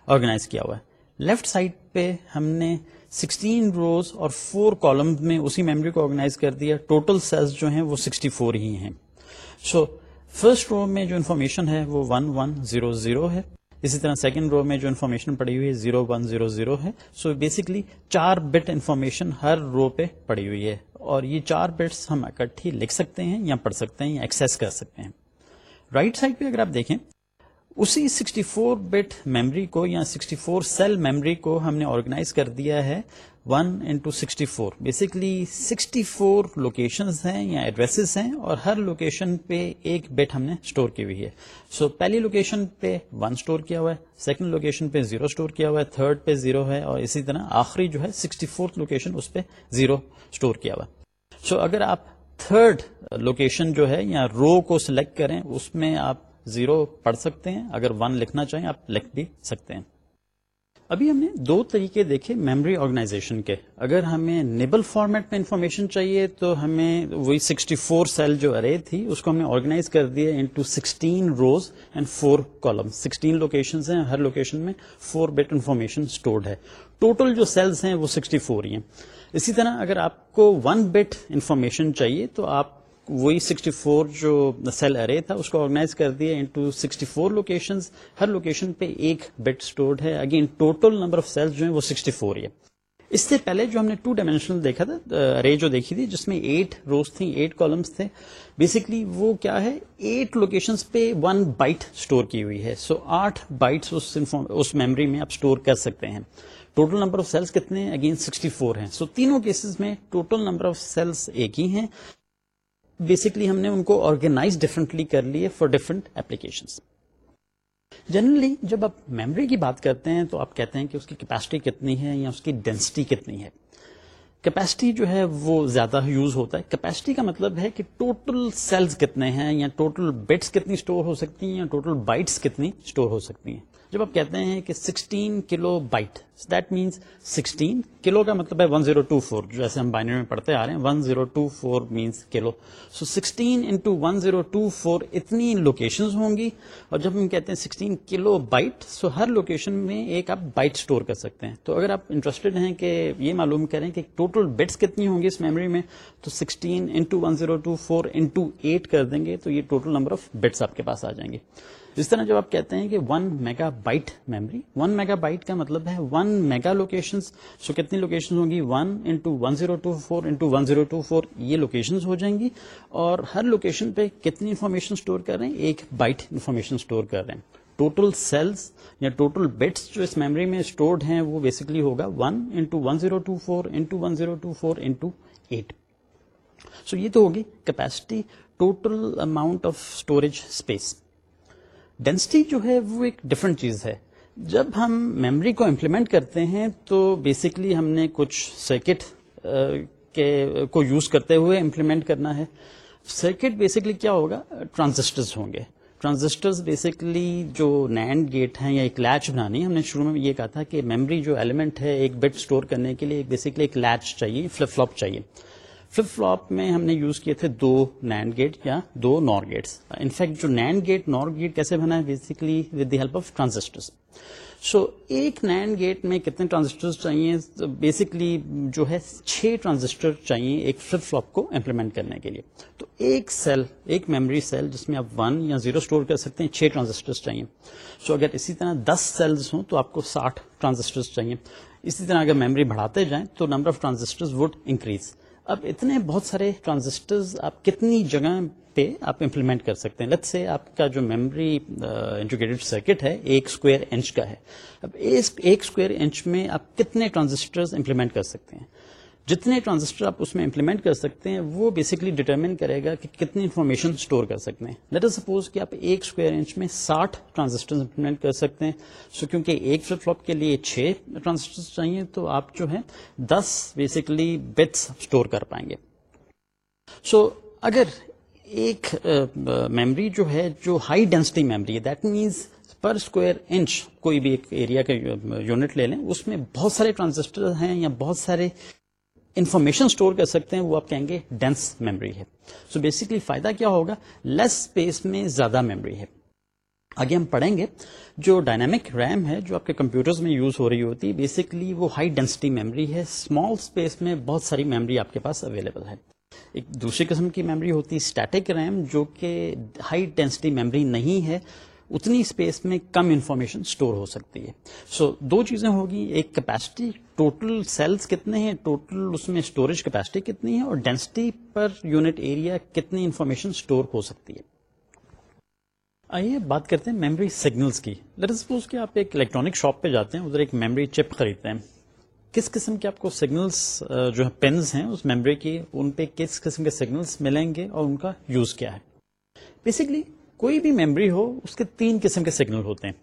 آرگنائز کیا ہوا ہے۔ لیفٹ سائڈ پہ ہم نے 16 روز اور 4 کالم میں اسی میموری کو آرگنائز کر دیا۔ ٹوٹل سیلز جو ہیں وہ 64 ہی ہیں۔ سو فرسٹ رو میں جو انفارمیشن ہے وہ 1100 ہے۔ اسی طرح سیکنڈ رو میں جو انفارمیشن پڑی ہوئی ہے زیرو ون زیرو زیرو ہے۔ سو بیسکلی چار بٹ انفارمیشن ہر رو پہ پڑی ہوئی ہے۔ اور یہ چار بٹس ہم اکٹھی لکھ سکتے ہیں یا پڑھ سکتے ہیں یا ایکسس کر سکتے ہیں۔ رائٹ right سائڈ پہ اگر آپ دیکھیں اسی 64 بٹ میموری کو یا 64 سیل میموری کو ہم نے آرگنائز کر دیا ہے 1 into sixty four basically sixty four location ہیں یا ایڈریسز ہیں اور ہر لوکیشن پہ ایک بٹ ہم نے اسٹور کی ہوئی ہے. سو so, پہلی لوکیشن پہ 1 اسٹور کیا ہوا ہے سیکنڈ لوکیشن پہ 0 اسٹور کیا ہوا ہے تھرڈ پہ 0 ہے اور اسی طرح آخری جو ہے 64 فورتھ لوکیشن اس پہ 0 اسٹور کیا ہوا ہے. سو so, اگر آپ تھرڈ لوکیشن جو ہے یا رو کو سلیکٹ کریں اس میں آپ زیرو پڑھ سکتے ہیں۔ اگر ون لکھنا چاہیں آپ لکھ بھی سکتے ہیں۔ ابھی ہم نے دو طریقے دیکھے میموری آرگنائزیشن کے۔ اگر ہمیں نیبل فارمیٹ میں انفارمیشن چاہیے تو ہمیں وہی 64 فور سیل جو ارے تھی، اس کو ہم نے آرگنائز کر دیا into 16 rows and four column 16 location ہیں، ہر لوکیشن میں فور بٹ انفارمیشن اسٹورڈ ہے۔ ٹوٹل جو سیلز ہیں وہ 64 ہی ہیں۔ اسی طرح اگر آپ کو ون بٹ انفارمیشن چاہیے تو آپ وہی 64 جو سیل ارے تھا، اس کو آرگنائز کر دیا انٹو 64 فور لوکیشن ہر لوکیشن پہ ایک بیٹ اسٹورڈ ہے۔ Again total number of cell جو ہیں وہ 64 ہے اس سے پہلے جو ہم نے ٹو ڈائمینشنل دیکھا تھا ارے جو دیکھی تھی، جس میں ایٹ روز تھیں ایٹ کالمس تھے بیسکلی وہ کیا ہے ایٹ لوکیشن پہ ون بائٹ اسٹور کی ہوئی ہے۔ سو آٹھ بائٹس اس میموری میں آپ اسٹور کر سکتے ہیں۔ ٹوٹل نمبر آف سیلس کتنے اگین 64 ہیں۔ سو تینوں کیسز میں ٹوٹل نمبر آف سیلس ایک ہی ہیں۔ بیسکلی ہم نے ان کو آرگنائز ڈفرنٹلی کر لیے فار ڈفرنٹ ایپلیکیشن جنرلی جب آپ میموری کی بات کرتے ہیں تو آپ کہتے ہیں کہ اس کی کیپیسٹی کتنی ہے یا اس کی ڈینسٹی کتنی ہے. کیپیسٹی جو ہے وہ زیادہ یوز ہوتا ہے. کیپیسٹی کا مطلب ہے کہ ٹوٹل سیلز کتنے ہیں یا ٹوٹل بٹس کتنی اسٹور ہو سکتی ہیں یا ٹوٹل بائٹس کتنی اسٹور ہو سکتی ہیں. جب آپ کہتے ہیں کہ 16 kilo byte that means 16 kilo کا مطلب ہے 1024 جیسے ہم بائنری میں پڑھتے آ رہے ہیں 1024 مینس کلو۔ سو 16 انٹو 1024 اتنی لوکیشن ہوں گی۔ اور جب ہم کہتے ہیں 16 کلو بائٹ سو ہر لوکیشن میں ایک آپ بائٹ اسٹور کر سکتے ہیں۔ تو اگر آپ انٹرسٹڈ ہیں کہ یہ معلوم کریں کہ ٹوٹل بٹس کتنی ہوں گی اس میموری میں، تو 16 into one zero two four into eight کر دیں گے، تو یہ ٹوٹل نمبر آف بٹس آپ کے پاس آ جائیں گے۔ اس طرح جب آپ کہتے ہیں کہ one mega byte memory one mega byte کا مطلب ہے ون میگا لوکیشن سو کتنی لوکیشن ہوں گی؟ One into one zero two four into one zero two four یہ لوکیشن ہو جائیں گی اور ہر لوکیشن پہ کتنی انفارمیشن اسٹور کر رہے ہیں؟ ایک بائٹ انفارمیشن اسٹور کر رہے ہیں۔ ٹوٹل سیلس یا ٹوٹل بٹس جو اس میموری میں اسٹورڈ ہیں، وہ بیسکلی ہوگا one into one zero two four into one zero two four into eight so یہ تو ہوگی capacity total amount of storage space density جو ہے وہ ایک ڈفرنٹ چیز ہے۔ جب ہم میموری کو امپلیمنٹ کرتے ہیں تو بیسکلی ہم نے کچھ سرکٹ کے، کو یوز کرتے ہوئے امپلیمنٹ کرنا ہے۔ سرکٹ بیسکلی کیا ہوگا؟ ٹرانزسٹرز ہوں گے۔ ٹرانزسٹرز بیسکلی جو نینڈ گیٹ ہیں یا ایک لیچ بنانی، ہم نے شروع میں یہ کہا تھا کہ میموری جو ایلیمنٹ ہے ایک بٹ اسٹور کرنے کے لیے بیسکلی ایک لیچ چاہیے فلپ فلوپ چاہیے۔ فلپ فلوپ میں ہم نے یوز کیے تھے دو نینڈ گیٹ یا دو نور گیٹس. انفیکٹ جو نینڈ گیٹ نور گیٹ کیسے بنا ہے؟ Basically with the help of transistor so ایک نینڈ گیٹ میں کتنے ٹرانزسٹر چاہیے؟ بیسکلی جو ہے، چھ ٹرانزسٹر چاہیے ایک فلپ فلوپ کو امپلیمنٹ کرنے کے لیے. تو ایک سیل ایک میموری سیل جس میں آپ ون یا زیرو اسٹور کر سکتے ہیں، چھ ٹرانزسٹر چاہیے. سو اگر اسی طرح دس سیلز ہوں تو آپ کو ساٹھ ٹرانزسٹر چاہیے. اسی طرح اگر میموری بڑھاتے جائیں تو number of transistor would increase اب اتنے بہت سارے ٹرانزسٹر آپ کتنی جگہ پہ آپ امپلیمنٹ کر سکتے ہیں؟ لت سے آپ کا جو میموری انٹیگریٹڈ سرکٹ ہے، ایک اسکوائر انچ کا ہے۔ اب ایک اسکوائر انچ میں آپ کتنے ٹرانزسٹر امپلیمنٹ کر سکتے ہیں؟ جتنے ٹرانزسٹر آپ اس میں امپلیمنٹ کر سکتے ہیں وہ بیسکلی ڈیٹرمن کرے گا کہ کتنی انفارمیشن اسٹور کر سکتے ہیں۔ لیٹ از سپوز کہ آپ ایک اسکوائر انچ میں ساٹھ ٹرانزسٹر امپلیمنٹ کر سکتے ہیں۔ سو so, کیونکہ ایک فلپ فلوپ کے لیے چھ ٹرانزسٹر چاہیے تو آپ جو ہے دس بیسکلی بٹس اسٹور کر پائیں گے۔ سو so, اگر ایک میمری جو ہے جو ہائی ڈینسٹی میمری ہے that means per square inch کوئی بھی ایک ایریا کا یونٹ لے لیں اس میں بہت سارے ٹرانزسٹر ہیں یا بہت سارے انفارمیشن اسٹور کر سکتے ہیں، وہ آپ کہیں گے ڈینس میموری ہے۔ سو so بیسکلی فائدہ کیا ہوگا؟ لیس اسپیس میں زیادہ میموری ہے۔ آگے ہم پڑھیں گے، جو ڈائنامک ریم ہے، جو آپ کے کمپیوٹر میں یوز ہو رہی ہوتی ہے بیسکلی وہ ہائی ڈینسٹی میموری ہے۔ اسمال اسپیس میں بہت ساری میموری آپ کے پاس اویلیبل ہے۔ ایک دوسری قسم کی میموری ہوتی ہے اسٹیٹک ریم جو کہ ہائی ڈینسٹی میموری نہیں ہے۔ اتنی اسپیس میں کم انفارمیشن اسٹور ہو سکتی ہے۔ سو so, دو چیزیں ہوگی۔ ایک کیپیسٹی ٹوٹل سیلس کتنے ہیں؟ ٹوٹل اس میں اسٹوریج کیپیسٹی کتنی ہے؟ اور ڈینسٹی پر یونٹ ایریا کتنی انفارمیشن اسٹور ہو سکتی ہے؟ آئیے بات کرتے ہیں میموری سگنلس کی۔ لیٹ سپوز کہ آپ ایک الیکٹرانک شاپ پہ جاتے ہیں ادھر ایک میموری چپ خریدتے ہیں۔ کس قسم کے آپ کو سگنلس جو ہے پینز ہیں اس میموری کی ان پہ کس قسم کے سگنلس ملیں گے اور ان کا یوز کیا ہے؟ بیسکلی کوئی بھی میموری ہو، اس کے تین قسم کے سگنل ہوتے ہیں۔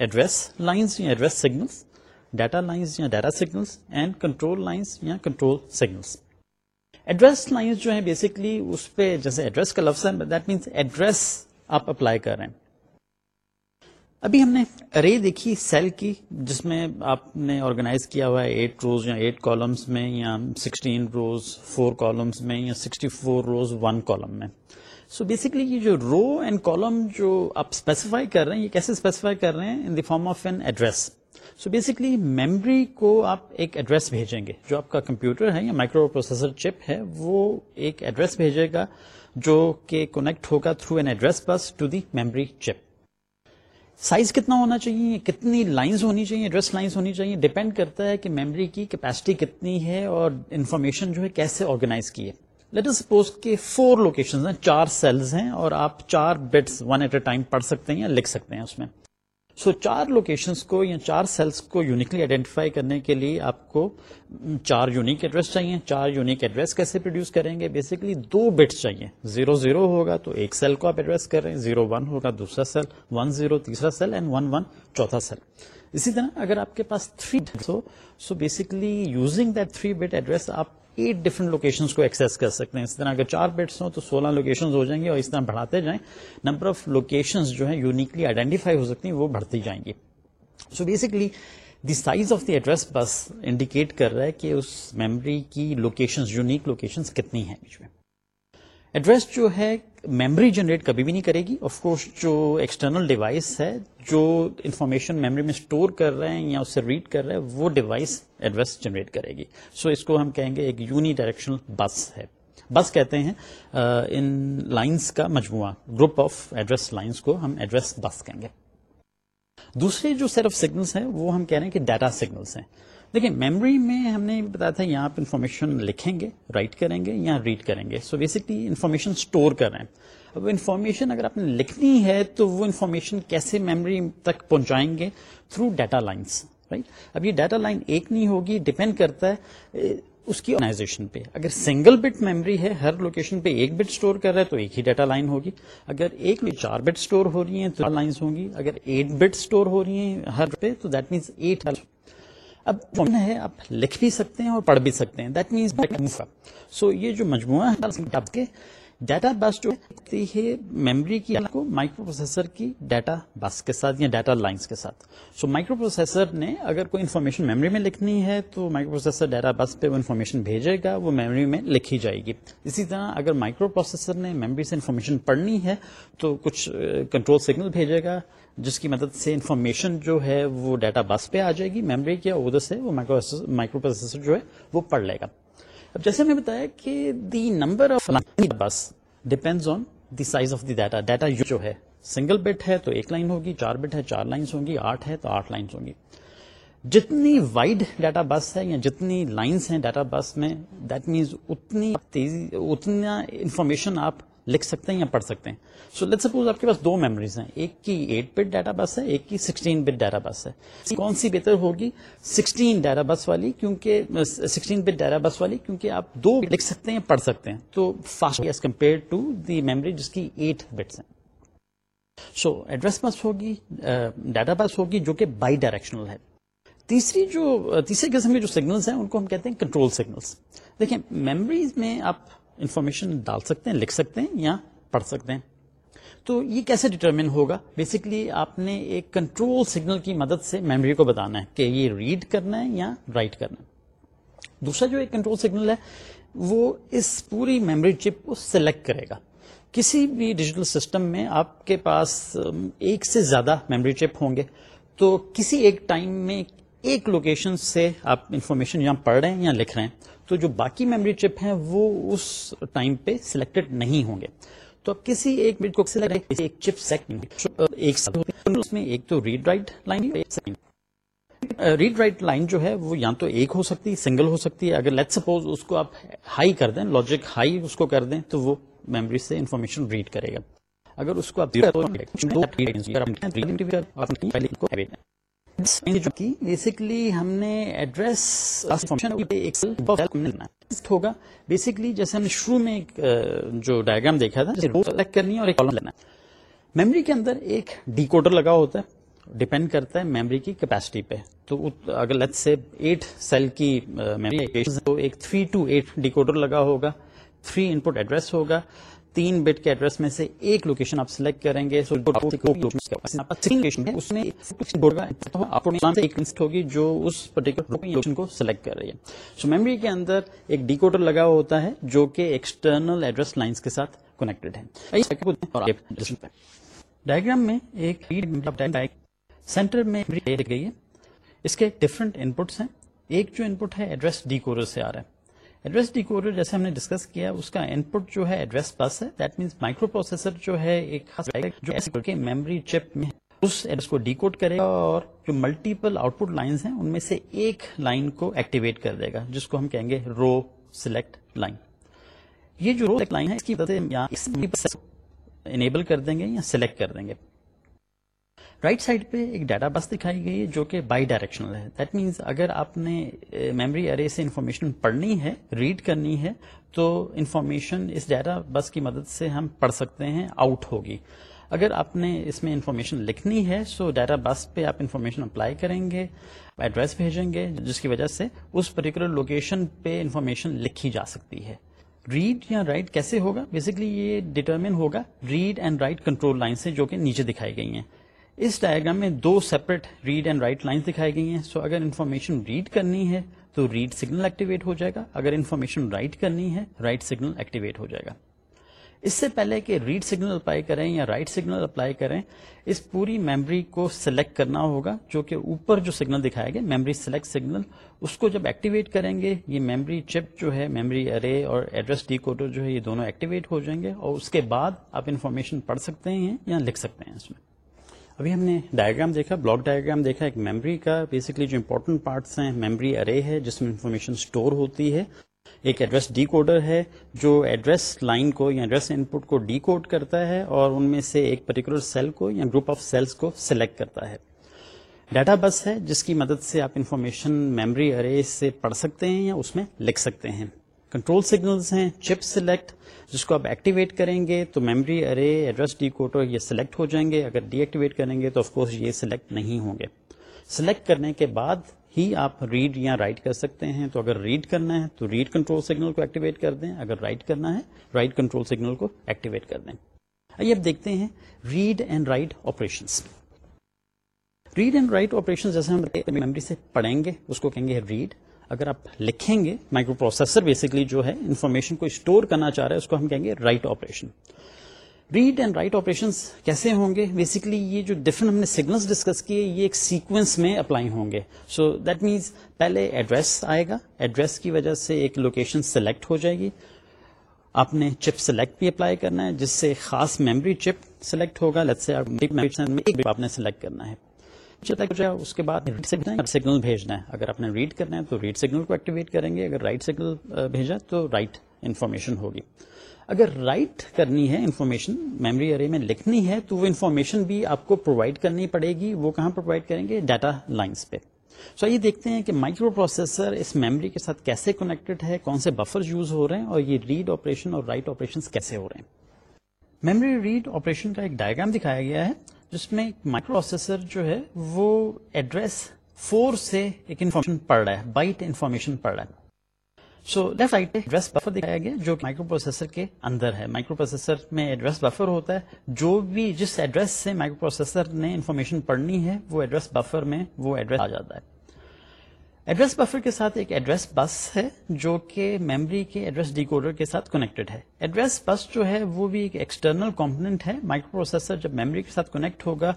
ایڈریس لائنس یا ایڈریس سگنلس ڈیٹا لائنس یا data signals and control lines یا کنٹرول سگنلس ایڈریس لائنس جو ہے بیسکلی اس پہ جیسے ایڈریس کا لفظ ہے دیٹ مینس ایڈریس آپ اپلائی کر رہے ہیں۔ ابھی ہم نے ارے دیکھی سیل کی، جس میں آپ نے آرگنائز کیا ہوا ہے ایٹ روز یا ایٹ کالمس میں، یا سکسٹین روز فور کالمس میں، یا sixty four rows one column میں۔ سو بیسکلی یہ جو رو اینڈ کالم جو آپ اسپیسیفائی کر رہے ہیں، یہ کیسے اسپیسیفائی کر رہے ہیں؟ In the form of an address so basically memory کو آپ ایک ایڈریس بھیجیں گے. جو آپ کا کمپیوٹر ہے یا مائکرو پروسیسر چپ ہے، وہ ایک ایڈریس بھیجے گا جو کہ کونیکٹ ہوگا through an address bus to the memory chip size کتنا ہونا چاہیے؟ کتنی لائنز ہونی چاہیے؟ ایڈریس لائنز ہونی چاہیے؟ ڈپینڈ کرتا ہے کہ میمری کی کیپیسٹی کتنی ہے اور انفارمیشن جو ہے کیسے آرگنائز کی ہے. لیٹ از سپوز کہ فور لوکیشن ہیں چار سیلز ہیں اور آپ چار bits one at a time پڑھ سکتے ہیں یا لکھ سکتے ہیں اس میں۔ سو so, چار لوکیشنس کو یا چار سیلس کو یونیکلی آئیڈینٹیفائی کرنے کے لیے آپ کو چار یونیک ایڈریس چاہیے۔ چار یونیک ایڈریس کیسے پروڈیوس کریں گے؟ بیسکلی دو بٹس چاہیے۔ زیرو زیرو ہوگا تو ایک سیل کو آپ ایڈریس کر رہے ہیں۔ زیرو ون ہوگا دوسرا سیل ون زیرو تیسرا سیل اینڈ ون ون چوتھا سیل اسی طرح اگر آپ کے پاس three who so basically using that three bit address آپ ایٹ ڈفرنٹ لوکیشنس کو ایکسیس کر سکتے ہیں۔ اس طرح اگر چار بیٹس ہوں تو سولہ لوکیشن ہو جائیں گے اور اس طرح بڑھاتے جائیں۔ نمبر آف لوکیشن جو ہے یونیکلی آئیڈینٹیفائی ہو سکتی ہیں، وہ بڑھتی جائیں گی۔ So basically the size of the address bus indicate کر رہا ہے کہ اس میموری کی لوکیشن یونیک لوکیشن کتنی ہیں۔ بیچ میں ایڈریس جو ہے میموری جنریٹ کبھی بھی نہیں کرے گی۔ آف کورس جو ایکسٹرنل ڈیوائس ہے، جو انفارمیشن میموری میں اسٹور کر رہے ہیں یا اسے ریڈ کر رہے ہیں، وہ ڈیوائس ایڈریس جنریٹ کرے گی۔ سو so اس کو ہم کہیں گے ایک یونی ڈائریکشنل بس ہے۔ بس کہتے ہیں ان لائنس کا مجموعہ گروپ آف ایڈریس لائنس کو ہم ایڈریس بس کہیں گے۔ دوسرے جو سیٹ آف سگنلس ہیں، وہ ہم کہہ رہے ہیں کہ ڈیٹا سگنلس ہیں۔ دیکھیں میموری میں ہم نے بتایا تھا یہاں آپ انفارمیشن لکھیں گے رائٹ کریں گے یا ریڈ کریں گے۔ سو بیسکلی انفارمیشن اسٹور کر رہے ہیں۔ اب انفارمیشن اگر آپ نے لکھنی ہے تو وہ انفارمیشن کیسے میموری تک پہنچائیں گے؟ تھرو ڈیٹا لائنس رائٹ اب یہ ڈیٹا لائن ایک نہیں ہوگی ڈپینڈ کرتا ہے اس کی آرگنائزیشن پہ۔ اگر سنگل بٹ میموری ہے، ہر لوکیشن پہ ایک بٹ اسٹور کر رہا ہے تو ایک ہی ڈیٹا لائن ہوگی۔ اگر ایک میں چار بٹ اسٹور ہو رہی ہیں تو لائنس ہوں گی۔ اگر ایٹ بٹ اسٹور ہو رہی ہیں ہر پہ تو دیٹ مینس ایٹ اب ہے آپ لکھ بھی سکتے ہیں اور پڑھ بھی سکتے ہیں۔ دیٹ مینس سو یہ جو مجموعہ ہے ڈیٹا بس جو ہے میموری کی کو مائکرو پروسیسر کی ڈیٹا بس کے ساتھ یا ڈیٹا لائنس کے ساتھ۔ سو مائکرو پروسیسر نے اگر کوئی انفارمیشن میموری میں لکھنی ہے تو مائکرو پروسیسر ڈیٹا بس پہ وہ انفارمیشن بھیجے گا، وہ میموری میں لکھی جائے گی۔ اسی طرح اگر مائکرو پروسیسر نے میموری سے انفارمیشن پڑھنی ہے تو کچھ کنٹرول سگنل بھیجے گا، جس کی مدد سے انفارمیشن جو ہے وہ ڈیٹا بس پہ آ جائے گی، میموری کے ادھر سے وہ مائکرو پروسیسر جو ہے وہ پڑھ لے گا۔ اب جیسے میں بتایا کہ the number of bus depend on the size of the data data جو ہے سنگل بٹ ہے تو ایک لائن ہوگی، چار بٹ ہے، چار لائنس ہوں گی، آٹھ ہے تو آٹھ لائنس ہوں گی۔ جتنی وائڈ ڈیٹا بس ہے یا جتنی لائنس ہیں ڈیٹا بس میں دیٹ مینس اتنی تیزی، اتنا انفارمیشن آپ لکھ سکتے ہیں یا پڑھ سکتے ہیں۔ سو لیٹ سپوز آپ کے پاس دو میموریز ہیں۔ ایک کی ایٹ بٹ ڈیٹا بس ہے، ایک کی سکسٹین بٹ ڈیٹا بس ہے۔ کون سی بہتر ہوگی؟ سکسٹین ڈیٹا بس والی، کیونکہ سکسٹین بٹ ڈیٹا بس والی، کیونکہ آپ دو لکھ سکتے ہیں پڑھ سکتے ہیں۔ تو fast as compare to the memory جس کی ایٹ بٹس ہیں۔ سو ایڈریس بس ہوگی ڈیٹا بس ہوگی جو کہ بائی ڈائریکشنل ہے۔ تیسری جو، تیسرے قسم کے جو سگنلس ہیں، ان کو ہم کہتے ہیں کنٹرول سگنلس دیکھیں میموریز میں آپ انفارمیشن ڈال سکتے ہیں، لکھ سکتے ہیں یا پڑھ سکتے ہیں۔ تو یہ کیسے ڈٹرمن ہوگا؟ بیسکلی آپ نے ایک کنٹرول سگنل کی مدد سے میموری کو بتانا ہے کہ یہ ریڈ کرنا ہے یا رائٹ کرنا ہے۔ دوسرا جو ایک کنٹرول سگنل ہے، وہ اس پوری میموری چپ کو سلیکٹ کرے گا۔ کسی بھی ڈیجیٹل سسٹم میں آپ کے پاس ایک سے زیادہ میموری چپ ہوں گے۔ تو کسی ایک ٹائم میں ایک لوکیشن سے آپ انفارمیشن یا پڑھ رہے ہیں یا لکھ رہے ہیں۔ تو جو باقی میموری چپ ہیں وہ اس ٹائم پہ سلیکٹڈ نہیں ہوں گے۔ تو اب کسی ایک بٹ کو ایک چپ ایک اس میں ایک تو read write line read write line جو ہے وہ یا تو ایک ہو سکتی ہے سنگل ہو سکتی ہے۔ اگر لیٹ سپوز اس کو آپ ہائی کر دیں لاجک ہائی اس کو کر دیں تو وہ میموری سے انفارمیشن ریڈ کرے گا۔ اگر اس کو آپ بیسکلی ہم نے ایڈریس ہوگا بیسکلی جیسے ہم نے شروع میں جو ڈائگرام دیکھا تھا سلیکٹ کرنی اور ایک کالم لینا میموری کے اندر ایک ڈیکوڈر لگا ہوتا ہے۔ ڈپینڈ کرتا ہے میموری کی کیپیسٹی پہ۔ تو اگر لیٹ سے ایٹ سیل کی میموری تو ایک تھری ٹو ایٹ ڈیکوڈر لگا ہوگا۔ تھری ان پٹ ایڈریس ہوگا۔ تین بٹ کے ایڈریس میں سے ایک لوکیشن آپ سلیکٹ کریں گے ہوگی جو اس پرٹیکولر لوکیشن کو سلیکٹ کر رہی ہے۔ سو میموری کے اندر ایک ڈیکوڈر لگا ہوتا ہے جو کہ ایکسٹرنل ایڈریس لائنس کے ساتھ کنیکٹڈ ہے۔ ڈائگرام میں ایک سینٹر میں گئی ہے۔ اس کے ڈفرنٹ انپٹس ہیں۔ ایک جو انپٹ ہے ایڈریس ڈیکوڈر سے آ رہا ہے۔ ایڈریس ڈیکوڈر جیسے ہم نے ڈسکس کیا، اس کا ان پٹ جو ہے ایڈریس بس ہے دیٹ مینس مائکرو پروسیسر جو ہے ایک جو میموری چپ میں اس ایڈریس کو ڈیکوڈ کرے گا اور جو ملٹیپل آؤٹ پٹ لائنس ہیں، ان میں سے ایک لائن کو ایکٹیویٹ کر دے گا، جس کو ہم کہیں گے رو سلیکٹ لائن یہ جو رو لائن ہے، اس کی وجہ سے انیبل کر دیں گے یا سلیکٹ کر دیں گے۔ رائٹ سائڈ پہ ایک ڈیٹا بس دکھائی گئی ہے جو کہ بائی ڈائریکشنل ہے۔ دیٹ مینس اگر آپ نے eh, میموری ارے سے انفارمیشن پڑھنی ہے ریڈ کرنی ہے، تو انفارمیشن اس ڈیٹا بس کی مدد سے ہم پڑھ سکتے ہیں آؤٹ ہوگی۔ اگر آپ نے اس میں انفارمیشن لکھنی ہے سو ڈیٹا بس پہ آپ انفارمیشن اپلائی کریں گے ایڈریس بھیجیں گے، جس کی وجہ سے اس پرٹیکولر لوکیشن پہ انفارمیشن لکھی جا سکتی ہے۔ ریڈ یا رائٹ کیسے ہوگا؟ بیسکلی یہ ڈیٹرمن ہوگا read and write control line سے جو کہ نیچے دکھائی گئی ہیں۔ اس ڈائگرام میں دو separate read and write lines دکھائی گئی ہیں۔ سو so, اگر انفارمیشن ریڈ کرنی ہے تو ریڈ سگنل ایکٹیویٹ ہو جائے گا۔ اگر انفارمیشن رائٹ کرنی ہے رائٹ سگنل ایکٹیویٹ ہو جائے گا۔ اس سے پہلے کہ ریڈ سگنل اپلائی کریں یا رائٹ سگنل اپلائی کریں اس پوری میموری کو سلیکٹ کرنا ہوگا جو کہ اوپر جو سگنل دکھایا گیا میموری سلیکٹ سگنل اس کو جب ایکٹیویٹ کریں گے یہ میموری چپ جو ہے میموری ارے اور ایڈریس ڈی کوڈر جو ہے یہ دونوں ایکٹیویٹ ہو جائیں گے اور اس کے بعد آپ انفارمیشن پڑھ سکتے ہیں یا لکھ سکتے ہیں اس میں۔ ابھی ہم نے ڈائگرام دیکھا بلاک ڈائگرام دیکھا، ایک میموری کا بیسکلی جو امپورٹنٹ پارٹس ہیں میموری ارے ہے، جس میں انفارمیشن اسٹور ہوتی ہے۔ ایک ایڈریس ڈی کوڈر ہے، جو ایڈریس لائن کو یا ایڈریس ان پٹ کو ڈی کوڈ کرتا ہے اور ان میں سے ایک پرٹیکولر سیل کو یا گروپ آف سیلس کو سلیکٹ کرتا ہے۔ ڈیٹا بس ہے، جس کی مدد سے آپ انفارمیشن میموری ارے سے پڑھ سکتے ہیں یا اس میں لکھ سکتے ہیں۔ کنٹرول سگنلز ہیں چپ سلیکٹ جس کو آپ ایکٹیویٹ کریں گے تو memory array address decoder یہ سلیکٹ ہو جائیں گے۔ اگر ڈی ایکٹیویٹ کریں گے تو آف کورس یہ سلیکٹ نہیں ہوں گے۔ سلیکٹ کرنے کے بعد ہی آپ ریڈ یا رائٹ کر سکتے ہیں۔ تو اگر ریڈ کرنا ہے تو ریڈ کنٹرول سگنل کو ایکٹیویٹ کر دیں۔ اگر رائٹ کرنا ہے رائٹ کنٹرول سگنل کو ایکٹیویٹ کر دیں۔ آئیے اب دیکھتے ہیں read and write operation read and write operation جیسے ہم میموری سے پڑھیں گے، اس کو کہیں گے ریڈ اگر آپ لکھیں گے مائکرو پروسیسر بیسکلی جو ہے انفارمیشن کو اسٹور کرنا چاہ رہا ہے، اس کو ہم کہیں گے write operation read and write operation کیسے ہوں گے؟ بیسکلی یہ جو ڈفرنٹ ہم نے سگنلس ڈسکس کیے یہ ایک سیکوینس میں اپلائی ہوں گے. سو دیٹ مینس پہلے ایڈریس آئے گا ایڈریس کی وجہ سے ایک لوکیشن سلیکٹ ہو جائے گی۔ آپ نے چپ سلیکٹ بھی اپلائی کرنا ہے، جس سے خاص میموری چپ سلیکٹ ہوگا۔ سے آپ نے سلیکٹ کرنا ہے۔ اس کے بعد سگنل بھیجنا ہے۔ اگر آپ نے ریڈ کرنا ہے تو ریڈ سگنل کو ایکٹیویٹ کریں گے۔ اگر رائٹ سگنل بھیجا تو رائٹ انفارمیشن ہوگی۔ اگر رائٹ کرنی ہے انفارمیشن میموری ارے میں لکھنی ہے تو وہ انفارمیشن بھی آپ کو پرووائڈ کرنی پڑے گی۔ وہ کہاں پرووائڈ کریں گے؟ ڈیٹا لائنس پہ۔ سو یہ دیکھتے ہیں کہ مائکرو پروسیسر اس میموری کے ساتھ کیسے کنیکٹڈ ہے، کون سے بفر یوز ہو رہے ہیں اور یہ ریڈ آپریشن اور رائٹ آپریشن کیسے ہو رہے ہیں۔ میموری ریڈ آپریشن کا ایک ڈائگرام دکھایا گیا ہے۔ جس میں مائکرو پروسیسر جو ہے، وہ ایڈریس فور سے ایک انفارمیشن پڑھ رہا ہے بائٹ انفارمیشن پڑھ رہا ہے۔ So left right address buffer دکھایا گیا جو مائکرو پروسیسر کے اندر ہے۔ مائکرو پروسیسر میں ایڈریس بفر ہوتا ہے۔ جو بھی جس ایڈریس سے مائکرو پروسیسر نے انفارمیشن پڑھنی ہے، وہ ایڈریس بفر میں وہ ایڈریس آ جاتا ہے۔ ایڈریس بفر کے ساتھ ایک ایڈریس بس ہے جو کہ میموری کے ایڈریس ڈیکوڈر کے ساتھ کنیکٹڈ ہے۔ ایڈریس بس جو ہے وہ بھی ایک ایکسٹرنل کمپونیٹ ہے۔ مائکرو پروسیسر جب میموری کے ساتھ کنیکٹ ہوگا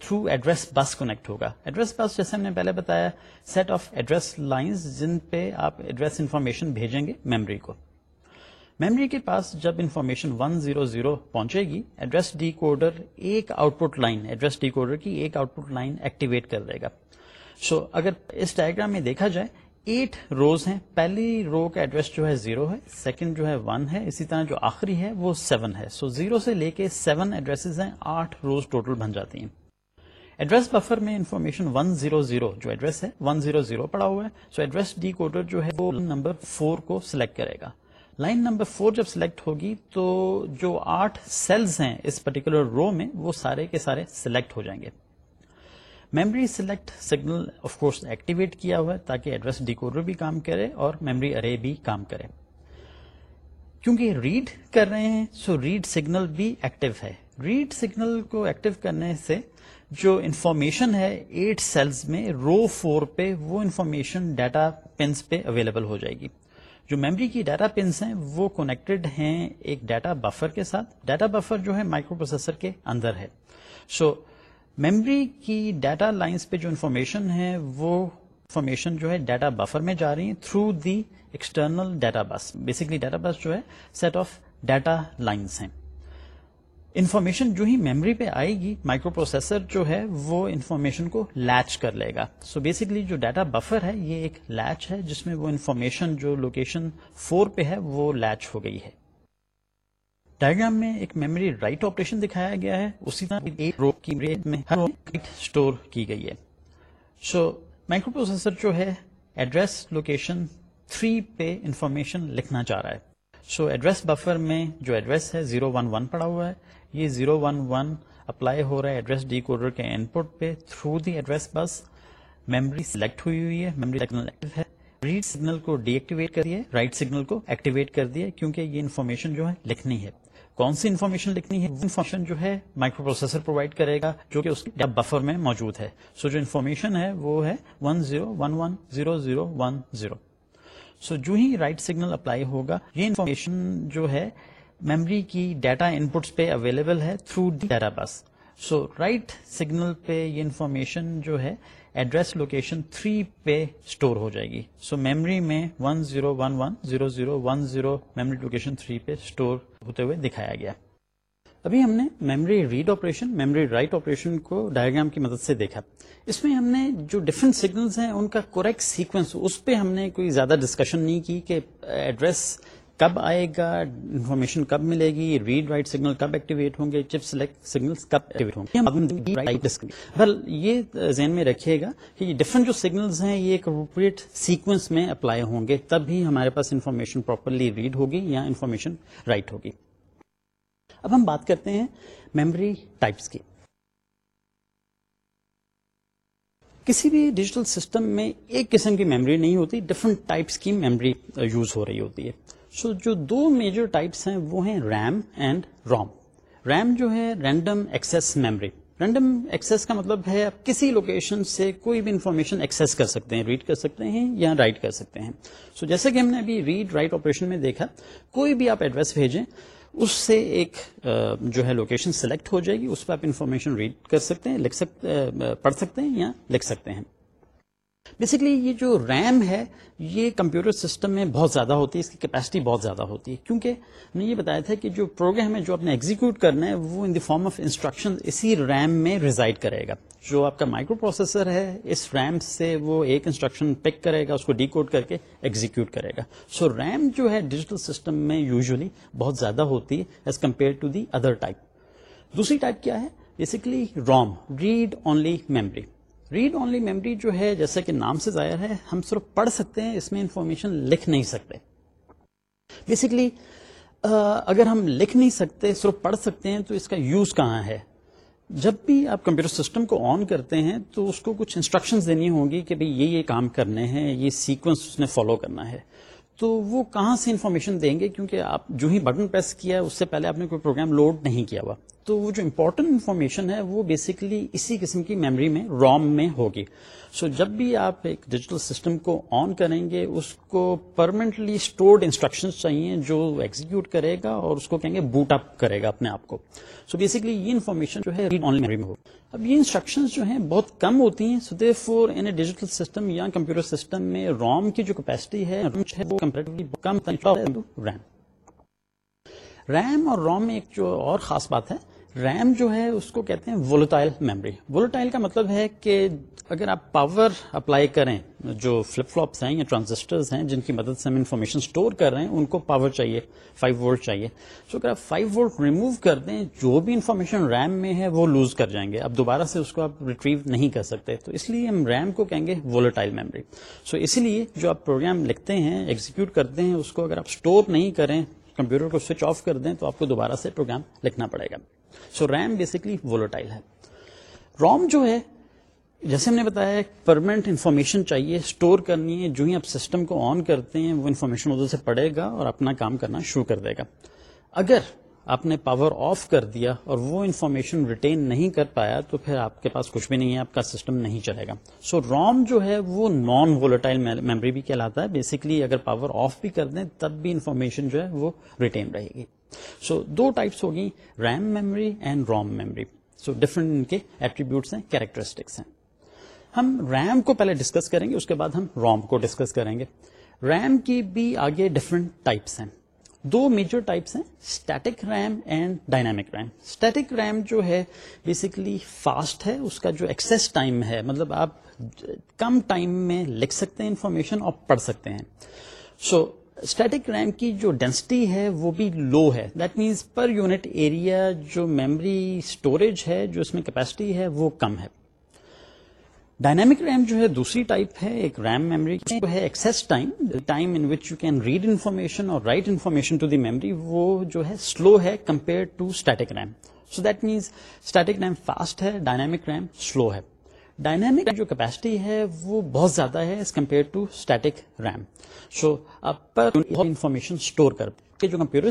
تھرو ایڈریس بس کنیکٹ ہوگا۔ ایڈریس بس جیسے ہم نے پہلے بتایا سیٹ آف ایڈریس لائنز جن پہ آپ ایڈریس انفارمیشن بھیجیں گے میموری کو۔ میموری کے پاس جب انفارمیشن 100 پہنچے گی ایڈریس ڈی کوڈر ایک output line address decoder کی ایک آؤٹ پٹ لائن ایکٹیویٹ کر دے گا۔ سو so, اگر اس ڈائگرام میں دیکھا جائے ایٹ روز ہیں. پہلی رو کا ایڈریس جو ہے زیرو ہے. سیکنڈ جو ہے ون ہے. اسی طرح جو آخری ہے وہ سیون ہے. سو so, زیرو سے لے کے سیون ایڈریس ہیں. آٹھ روز ٹوٹل بن جاتی ہیں. ایڈریس بفر میں انفارمیشن ون زیرو زیرو جو ایڈریس ہے ون زیرو زیرو پڑا ہوا ہے. سو ایڈریس ڈی کوڈر جو ہے وہ نمبر فور کو سلیکٹ کرے گا. لائن نمبر فور جب سلیکٹ ہوگی تو جو آٹھ سیلز ہیں اس پرٹیکولر رو میں وہ سارے کے سارے سلیکٹ ہو جائیں گے. Memory select signal of course activate کیا ہوا ہے تاکہ ایڈریس ڈیکوڈر بھی کام کرے اور میموری ارے بھی کام کرے۔ کیونکہ ریڈ کر رہے ہیں سو ریڈ سگنل بھی ایکٹیو ہے۔ ریڈ سگنل کو ایکٹیو کرنے سے جو انفارمیشن ہے ایٹ سیلز میں رو فور پہ وہ انفارمیشن ڈیٹا پنس پہ اویلیبل ہو جائے گی۔ جو میموری کی ڈیٹا پنس ہیں وہ کونیکٹڈ ہیں ایک ڈیٹا بفر کے ساتھ۔ ڈیٹا بفر جو ہے مائکرو پروسیسر کے اندر ہے۔ سو so, میمری کی ڈیٹا لائنس پہ جو انفارمیشن ہے، وہ انفارمیشن جو ہے ڈیٹا بفر میں جا رہی ہے through the external data bus. Basically data bus جو ہے، سیٹ آف ڈیٹا لائنس ہیں۔ انفارمیشن جو ہی میموری پہ آئے گی مائکرو پروسیسر جو ہے، وہ انفارمیشن کو لیچ کر لے گا۔ سو so بیسکلی جو ڈیٹا بفر ہے، یہ ایک لیچ ہے، جس میں وہ انفارمیشن جو لوکیشن فور پہ ہے، وہ لیچ ہو گئی ہے۔ ڈائگرام میں ایک میموری رائٹ آپریشن دکھایا گیا ہے۔ اسی طرح ایک رو کی میں ہر اسٹور کی گئی ہے۔ سو مائکرو پروسیسر جو ہے ایڈریس لوکیشن 3 پہ انفارمیشن لکھنا چاہ رہا ہے۔ سو ایڈریس بفر میں جو ایڈریس ہے 011 پڑا ہوا ہے۔ یہ 011 اپلائی ہو رہا ہے ایڈریس ڈی کوڈر کے ان پٹ پہ۔ Through the address bus memory select ہوئی ہوئی ہے۔ میموری ایکٹیو ہے۔ ریڈ سگنل کو ڈی ایکٹیویٹ کر دیا رائٹ سگنل کو ایکٹیویٹ کر دیا کیونکہ یہ انفارمیشن جو ہے لکھنی ہے۔ کون سی انفارمیشن لکھنی ہے؟ انفارمیشن جو ہے مائکرو پروسیسر پرووائڈ کرے گا، جو کہ اس بفر میں موجود ہے۔ سو so جو انفارمیشن ہے، وہ ہے one zero one one zero zero one zero so جو ہی رائٹ سگنل اپلائی ہوگا، یہ انفارمیشن جو ہے میمری کی ڈیٹا انپٹس پہ اویلیبل ہے through data bus so write signal پہ یہ انفارمیشن جو ہے ایڈریس لوکیشن 3 پہ اسٹور ہو جائے گی۔ سو میمری میں 10110010 میمری لوکیشن 3 پہ اسٹور ہوتے ہوئے دکھایا گیا۔ ابھی ہم نے memory read operation memory write operation کو ڈائگرام کی مدد سے دیکھا۔ اس میں ہم نے جو ڈفرنٹ سگنلز ہیں، ان کا کریکٹ سیکوینس اس پہ ہم نے کوئی زیادہ ڈسکشن نہیں کی کہ ایڈریس کب آئے گا؟ انفارمیشن کب ملے گی؟ ریڈ رائٹ سگنل کب ایکٹیویٹ ہوں گے؟ چپ سلیکٹ سگنل کب ایکٹیویٹ ہوں گے؟ یہ ذہن میں رکھیے گا کہ یہ ڈفرنٹ جو سگنلز ہیں، یہ ایک اپروپریٹ سیکوینس میں اپلائی ہوں گے۔ تب ہی ہمارے پاس انفارمیشن پراپرلی ریڈ ہوگی یا انفارمیشن رائٹ ہوگی۔ اب ہم بات کرتے ہیں میموری ٹائپس کی۔ کسی بھی ڈیجیٹل سسٹم میں ایک قسم کی میموری نہیں ہوتی ڈفرنٹ ٹائپس کی میموری یوز ہو رہی ہوتی ہے۔ سو جو دو میجر ٹائپس ہیں وہ ہیں ریم اینڈ روم ریم جو ہے random access memory random access کا مطلب ہے آپ کسی لوکیشن سے کوئی بھی انفارمیشن ایکسیس کر سکتے ہیں ریڈ کر سکتے ہیں یا رائٹ کر سکتے ہیں. سو so جیسے کہ ہم نے ابھی ریڈ رائٹ آپریشن میں دیکھا، کوئی بھی آپ ایڈریس بھیجیں، اس سے ایک جو ہے لوکیشن سلیکٹ ہو جائے گی، اس پہ آپ انفارمیشن ریڈ کر سکتے ہیں، لکھ سکتے پڑھ سکتے ہیں یا لکھ سکتے ہیں. بیسکلی یہ جو ریم ہے یہ کمپیوٹر سسٹم میں بہت زیادہ ہوتی ہے اس کی کیپیسٹی بہت زیادہ ہوتی ہے۔ کیونکہ میں یہ بتایا تھا کہ جو پروگرام ہے جو آپ نے ایگزیکیوٹ کرنا ہے وہ in the form of instruction اسی ریم میں ریزائڈ کرے گا۔ جو آپ کا مائکرو پروسیسر ہے اس ریم سے وہ ایک انسٹرکشن پک کرے گا اس کو ڈیکوڈ کر کے ایگزیکیوٹ کرے گا۔ سو so, ریم جو ہے ڈیجیٹل سسٹم میں یوزلی بہت زیادہ ہوتی ہے as compare to the other type دوسری ٹائپ کیا ہے؟ Basically ROM read only memory read only memory جو ہے جیسا کہ نام سے ظاہر ہے، ہم صرف پڑھ سکتے ہیں، اس میں انفارمیشن لکھ نہیں سکتے۔ بیسکلی اگر ہم لکھ نہیں سکتے، صرف پڑھ سکتے ہیں، تو اس کا یوز کہاں ہے؟ جب بھی آپ کمپیوٹر سسٹم کو آن کرتے ہیں، تو اس کو کچھ انسٹرکشنز دینی ہوں گی کہ بھئی یہ یہ کام کرنے ہیں، یہ سیکوینس اس نے فالو کرنا ہے۔ تو وہ کہاں سے انفارمیشن دیں گے؟ کیونکہ آپ جو ہی بٹن پریس کیا، اس سے پہلے آپ نے کوئی پروگرام لوڈ نہیں کیا ہوا۔ تو وہ جو امپورٹنٹ انفارمیشن ہے وہ بیسکلی اسی قسم کی میموری میں روم میں ہوگی۔ سو so, جب بھی آپ ایک ڈیجیٹل سسٹم کو آن کریں گے اس کو پرماننٹلی اسٹورڈ انسٹرکشن چاہیے جو ایگزیکیوٹ کرے گا اور اس کو کہیں گے بوٹ اپ کرے گا اپنے آپ کو۔ سو so, بیسکلی یہ انفارمیشن جو ہے ریڈ آن میموری میں ہوگی۔ اب یہ انسٹرکشن جو ہیں بہت کم ہوتی ہیں so therefore in a digital system یا کمپیوٹر سسٹم میں روم کی جو کیپیسٹی ہے وہ کم ریم ریم اور روم میں ایک جو اور خاص بات ہے ریم جو ہے اس کو کہتے ہیں وولوٹائل میموری وولوٹائل کا مطلب ہے کہ اگر آپ پاور اپلائی کریں، جو فلپ فلوپس ہیں یا ٹرانزسٹرز ہیں، جن کی مدد سے ہم انفارمیشن اسٹور کر رہے ہیں، ان کو پاور چاہیے 5 وولٹ چاہیے۔ سو اگر آپ 5 وولٹ ریموو کر دیں، جو بھی انفارمیشن ریم میں ہے، وہ لوز کر جائیں گے۔ اب دوبارہ سے اس کو آپ ریٹریو نہیں کر سکتے۔ تو اس لیے ہم ریم کو کہیں گے وولوٹائل میموری سو اسی لیے جو آپ پروگرام لکھتے ہیں ایگزیکیوٹ کرتے ہیں، اس کو اگر آپ اسٹور نہیں کریں، کمپیوٹر کو سوئچ آف کر دیں، تو آپ کو دوبارہ سے پروگرام لکھنا پڑے گا۔ سو ریم بیسکلی وولوٹائل ہے. روم جو ہے جیسے ہم نے بتایا پرماننٹ انفارمیشن چاہیے اسٹور کرنی ہے جو ہی آپ سسٹم کو آن کرتے ہیں وہ انفارمیشن ادھر سے پڑے گا اور اپنا کام کرنا شروع کر دے گا. اگر آپ نے پاور آف کر دیا اور وہ انفارمیشن ریٹین نہیں کر پایا تو پھر آپ کے پاس کچھ بھی نہیں ہے آپ کا سسٹم نہیں چلے گا. سو so, روم جو ہے وہ نان وولٹائل میموری بھی کہلاتا ہے. بیسکلی اگر پاور آف بھی کر دیں تب بھی انفارمیشن جو ہے وہ ریٹین رہے گی. سو دو ٹائپس ہوگی RAM memory and ROM memory so different ان کے ایٹریبیوٹس ہیں کیریکٹرسٹکس ہیں. ہم ریم کو پہلے ڈسکس کریں گے اس کے بعد ہم روم کو ڈسکس کریں گے. ریم کی بھی آگے ڈفرنٹ ٹائپس ہیں. دو میجر ٹائپس ہیں static RAM and dynamic RAM static RAM جو ہے بیسکلی فاسٹ ہے اس کا جو ایکسیس ٹائم ہے مطلب آپ کم ٹائم میں لکھ سکتے ہیں انفارمیشن اور پڑھ سکتے ہیں. سو so, اسٹیٹک ریم کی جو ڈینسٹی ہے وہ بھی لو ہے. That means per unit area جو میمری اسٹوریج ہے، جو اس میں کیپیسٹی ہے، وہ کم ہے. ڈائنامک ریم جو ہے دوسری ٹائپ ہے. ایک ریم میموری ہے access time time in which you can read information اور write information to the memory وہ جو ہے سلو ہے compare to static RAM so that means static RAM fast ہے ڈائنامک ریم سلو ہے. ڈائنامک جو capacity ہے وہ بہت زیادہ ہے as compare to static RAM so آپ انفارمیشن اسٹور کر جو کمپیوٹر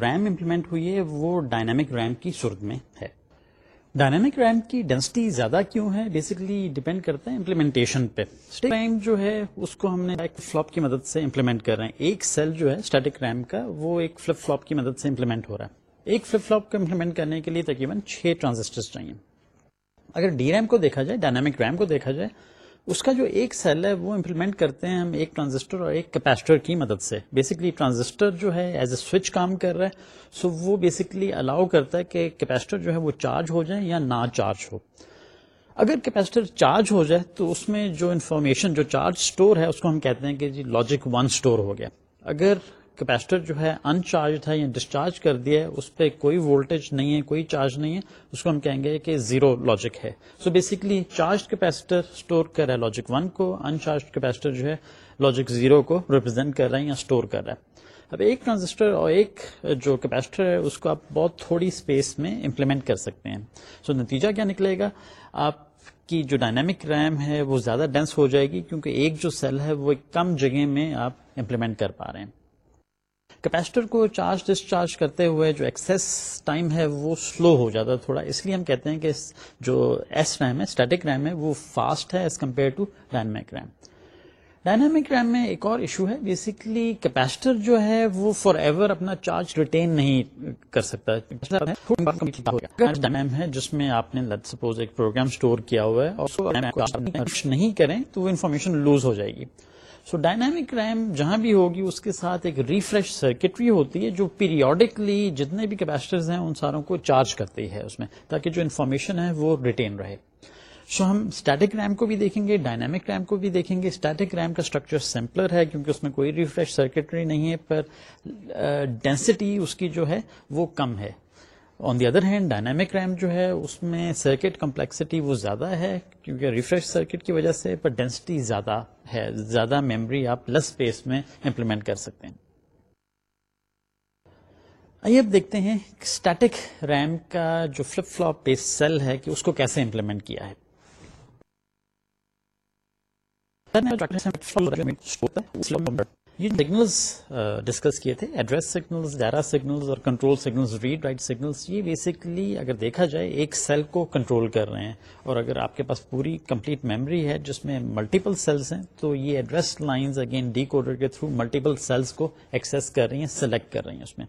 ریم امپلیمنٹ ہوئی ہے، وہ ڈائنامک ریم کی صورت میں ہے۔ ڈائنامک ریم کی ڈینسٹی زیادہ کیوں ہے؟ بیسکلی ڈیپینڈ کرتا ہے امپلیمنٹیشن پہ۔ ریم جو ہے، اس کو ہم نے ایک فلوپ کی مدد سے امپلیمنٹ کر رہے ہیں۔ ایک سیل جو ہے اسٹیٹک ریم کا، وہ ایک فلپ فلوپ کی مدد سے امپلیمنٹ ہو رہا ہے۔ ایک فلپ فلوپ کو امپلیمنٹ کرنے کے لیے تقریباً چھ ٹرانزسٹر چاہیے۔ اگر ڈی ریم کو دیکھا جائے ڈائنامک ریم کو دیکھا جائے، اس کا جو ایک سیل ہے، وہ امپلیمنٹ کرتے ہیں ہم ایک ٹرانزسٹر اور ایک کیپیسٹر کی مدد سے. بیسکلی ٹرانزسٹر جو ہے ایز اے سوئچ کام کر رہا ہے سو وہ بیسکلی الاؤ کرتا ہے کہ کیپیسٹر جو ہے وہ چارج ہو جائے یا نہ چارج ہو. اگر کیپیسٹر چارج ہو جائے، تو اس میں جو انفارمیشن جو چارج اسٹور ہے، اس کو ہم کہتے ہیں کہ جی لاجک ون اسٹور ہو گیا. اگر کیپیسٹر جو ہے انچارج ہے یا ڈسچارج کر دیا ہے اس پہ کوئی وولٹیج نہیں ہے کوئی چارج نہیں ہے اس کو ہم کہیں گے کہ زیرو لاجک ہے۔ So basically charge capacitor store کر رہا ہے لاجک ون کو انچارج کیپیسٹر جو ہے لاجک زیرو کو ریپرزینٹ کر رہا ہے یا اسٹور کر رہا ہے۔ اب ایک ٹرانزسٹر اور ایک جو کیپیسٹر ہے اس کو آپ بہت تھوڑی اسپیس میں امپلیمنٹ کر سکتے ہیں۔ سو so, نتیجہ کیا نکلے گا؟ آپ کی جو ڈائنامک ریم ہے وہ زیادہ ڈینس ہو جائے گی کیونکہ ایک جو سیل ہے وہ ایک کم جگہ میں آپ امپلیمنٹ کر پا رہے ہیں۔ کیپیسٹر کو چارج ڈسچارج کرتے ہوئے جو ایکسیس ٹائم ہے وہ سلو ہو جاتا ہے تھوڑا۔ اس لیے ہم کہتے ہیں کہ جو ایس ریم ہے اسٹیٹک ریم ہے، وہ فاسٹ ہے as compare to dynamic RAM dynamic RAM میں ایک اور ایشو ہے۔ بیسکلی کیپیسٹر جو ہے وہ فار ایور اپنا چارج ریٹین نہیں کر سکتا۔ ہے جس میں آپ نے سپوز ایک پروگرام اسٹور کیا ہوا ہے اور نہیں کریں تو وہ انفارمیشن لوز ہو جائے گی۔ سو ڈائنامک ریم جہاں بھی ہوگی، اس کے ساتھ ایک ریفریش سرکٹری ہوتی ہے جو پیریوڈکلی جتنے بھی کیپیسٹرز ہیں، ان ساروں کو چارج کرتی ہے اس میں، تاکہ جو انفارمیشن ہے وہ ریٹین رہے۔ سو ہم اسٹیٹک ریم کو بھی دیکھیں گے ڈائنامک ریم کو بھی دیکھیں گے۔ اسٹیٹک ریم کا اسٹرکچر سمپلر ہے کیونکہ اس میں کوئی ریفریش سرکٹری نہیں ہے، پر ڈینسٹی اس کی جو ہے وہ کم ہے۔ On the other hand dynamic RAM جو ہے، اس میں سرکٹ کمپلیکسٹی وہ زیادہ ہے کیونکہ ریفریش سرکٹ کی وجہ سے پر ڈینسٹی زیادہ ہے، زیادہ میموری آپ لس اسپیس میں امپلیمنٹ کر سکتے ہیں۔ آئیے اب دیکھتے ہیں اسٹیٹک ریم کا جو فلپ فلوپ بیس سیل ہے کہ اس کو کیسے امپلیمنٹ کیا ہے۔ یہ سگنلز ڈسکس uh, کیے تھے. ایڈریس سگنلز ڈیرا سگنلز اور control signals read write signals یہ بیسکلی اگر دیکھا جائے ایک سیل کو کنٹرول کر رہے ہیں اور اگر آپ کے پاس پوری کمپلیٹ میموری ہے جس میں ملٹیپل سیلز ہیں تو یہ address lines again decoder کے تھرو ملٹیپل سیلز کو ایکسس کر رہی ہیں سلیکٹ کر رہی ہیں اس میں.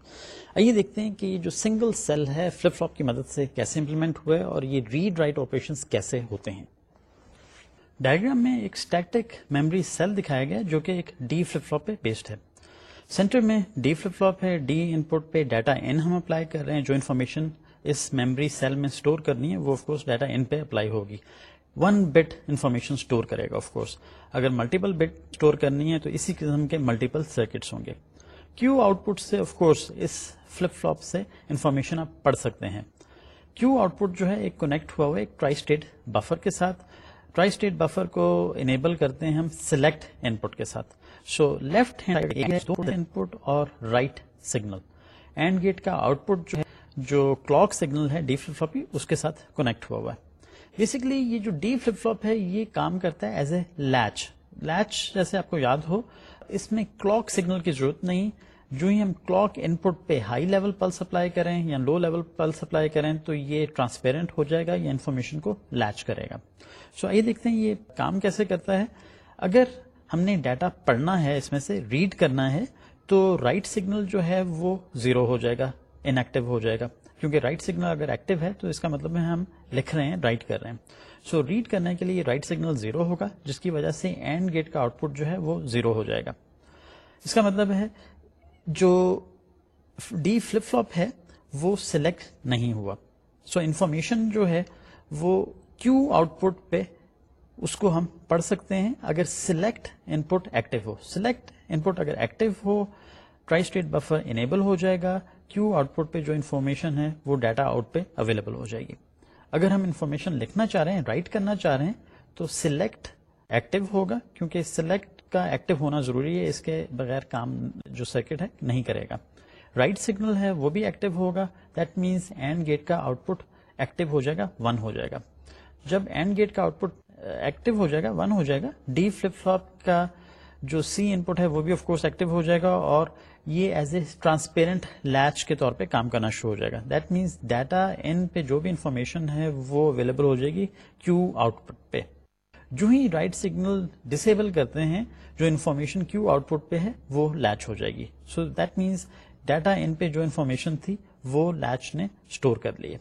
آئیے دیکھتے ہیں کہ یہ جو سنگل سیل ہے فلپ فلوپ کی مدد سے کیسے امپلیمنٹ ہوئے اور یہ ریڈ رائٹ آپریشن کیسے ہوتے ہیں. ڈائگرام میں ایک اسٹیٹک میموری سیل دکھایا گیا جو کہ ایک ڈی فلپ فلوپ پہ بیسڈ ہے۔ سینٹر میں ڈی فلپ فلوپ ہے ڈی ان پٹ پہ ڈیٹا ان ہم اپلائی کر رہے ہیں۔ جو انفارمیشن اس میموری سیل میں اسٹور کرنی ہے، وہ آف کورس ڈیٹا ان پہ اپلائی ہوگی۔ ون بٹ انفارمیشن اسٹور کرے گا آف کورس اگر ملٹیپل بٹ اسٹور کرنی ہے، تو اسی قسم کے ملٹیپل سرکٹس ہوں گے۔ کیو آؤٹ پٹ سے آف کورس اس فلپ فلوپ سے انفارمیشن آپ پڑھ سکتے ہیں۔ کیو آؤٹ پٹ جو ہے، ایک کنیکٹ ہوا ہوا ایک ٹرائی اسٹیٹ بفر کے ساتھ۔ ٹرائی اسٹیٹ بفر کو انیبل کرتے ہیں ہم سلیکٹ ان پٹ کے ساتھ. So left hand input اور رائٹ سگنل اینڈ گیٹ کا آؤٹ پٹ جو ہے، جو کلاک سگنل ہے ڈی فلپ فلوپ اس کے ساتھ کنیکٹ ہوا ہوا ہے. بیسکلی یہ جو ڈی فلپ فلوپ ہے، یہ کام کرتا ہے ایز اے لیچ لیچ جیسے آپ کو یاد ہو، اس میں کلاک سگنل کی ضرورت نہیں جو ہی ہم کلاک ان پٹ پہ ہائی لیول پلس اپلائی کریں یا لو لیول پلس اپلائی کریں تو یہ ٹرانسپیرنٹ ہو جائے گا یا انفارمیشن کو لیچ کرے گا۔ سو آئیے دیکھتے ہیں یہ کام کیسے کرتا ہے۔ اگر ہم نے ڈیٹا پڑھنا ہے اس میں سے ریڈ کرنا ہے تو رائٹ سگنل جو ہے وہ زیرو ہو جائے گا ان ایکٹیو ہو جائے گا۔ کیونکہ رائٹ سگنل اگر ایکٹیو ہے تو اس کا مطلب ہے ہم لکھ رہے ہیں رائٹ کر رہے ہیں۔ سو so, ریڈ کرنے کے لیے رائٹ سگنل زیرو ہوگا جس کی وجہ سے اینڈ گیٹ کا آؤٹ پٹ جو ہے وہ زیرو ہو جائے گا۔ اس کا مطلب ہے جو ڈی فلپ فلوپ ہے وہ سلیکٹ نہیں ہوا۔ سو so, انفارمیشن جو ہے وہ کیو آؤٹ پٹ پہ اس کو ہم پڑھ سکتے ہیں؟ اگر سلیکٹ ان پٹ ایکٹیو ہو۔ سلیکٹ ان پٹ اگر ایکٹیو ہو ٹرائی اسٹیٹ بفر انیبل ہو جائے گا۔ کیو آؤٹ پٹ پہ جو انفارمیشن ہے وہ ڈیٹا آؤٹ پہ اویلیبل ہو جائے گی۔ اگر ہم انفارمیشن لکھنا چاہ رہے ہیں رائٹ کرنا چاہ رہے ہیں تو سلیکٹ ایکٹیو ہوگا کیونکہ سلیکٹ کا ایکٹیو ہونا ضروری ہے، اس کے بغیر کام جو سرکٹ ہے نہیں کرے گا۔ رائٹ right سگنل ہے، وہ بھی ایکٹیو ہوگا۔ دیٹ مینس اینڈ گیٹ کا آؤٹ پٹ ایکٹیو ہو جائے گا ون ہو جائے گا۔ جب اینڈ گیٹ کا آؤٹ پٹ ایکٹیو ہو جائے گا ون ہو جائے گا ڈی فلپ فلوپ کا جو سی ان پٹ ہے، وہ بھی آف کورس ایکٹیو ہو جائے گا اور یہ ایز اے ٹرانسپیرنٹ لیچ کے طور پہ کام کرنا شروع ہو جائے گا۔ دیٹ مینس ڈیٹا ان پہ جو بھی انفارمیشن ہے، وہ اویلیبل ہو جائے گی کیو آؤٹ پٹ پہ۔ جو ہی رائٹ سگنل ڈسیبل کرتے ہیں، جو انفارمیشن کیو آؤٹ پٹ پہ ہے، وہ لیچ ہو جائے گی۔ So that means data in پہ جو انفارمیشن تھی، وہ لیچ نے اسٹور کر لی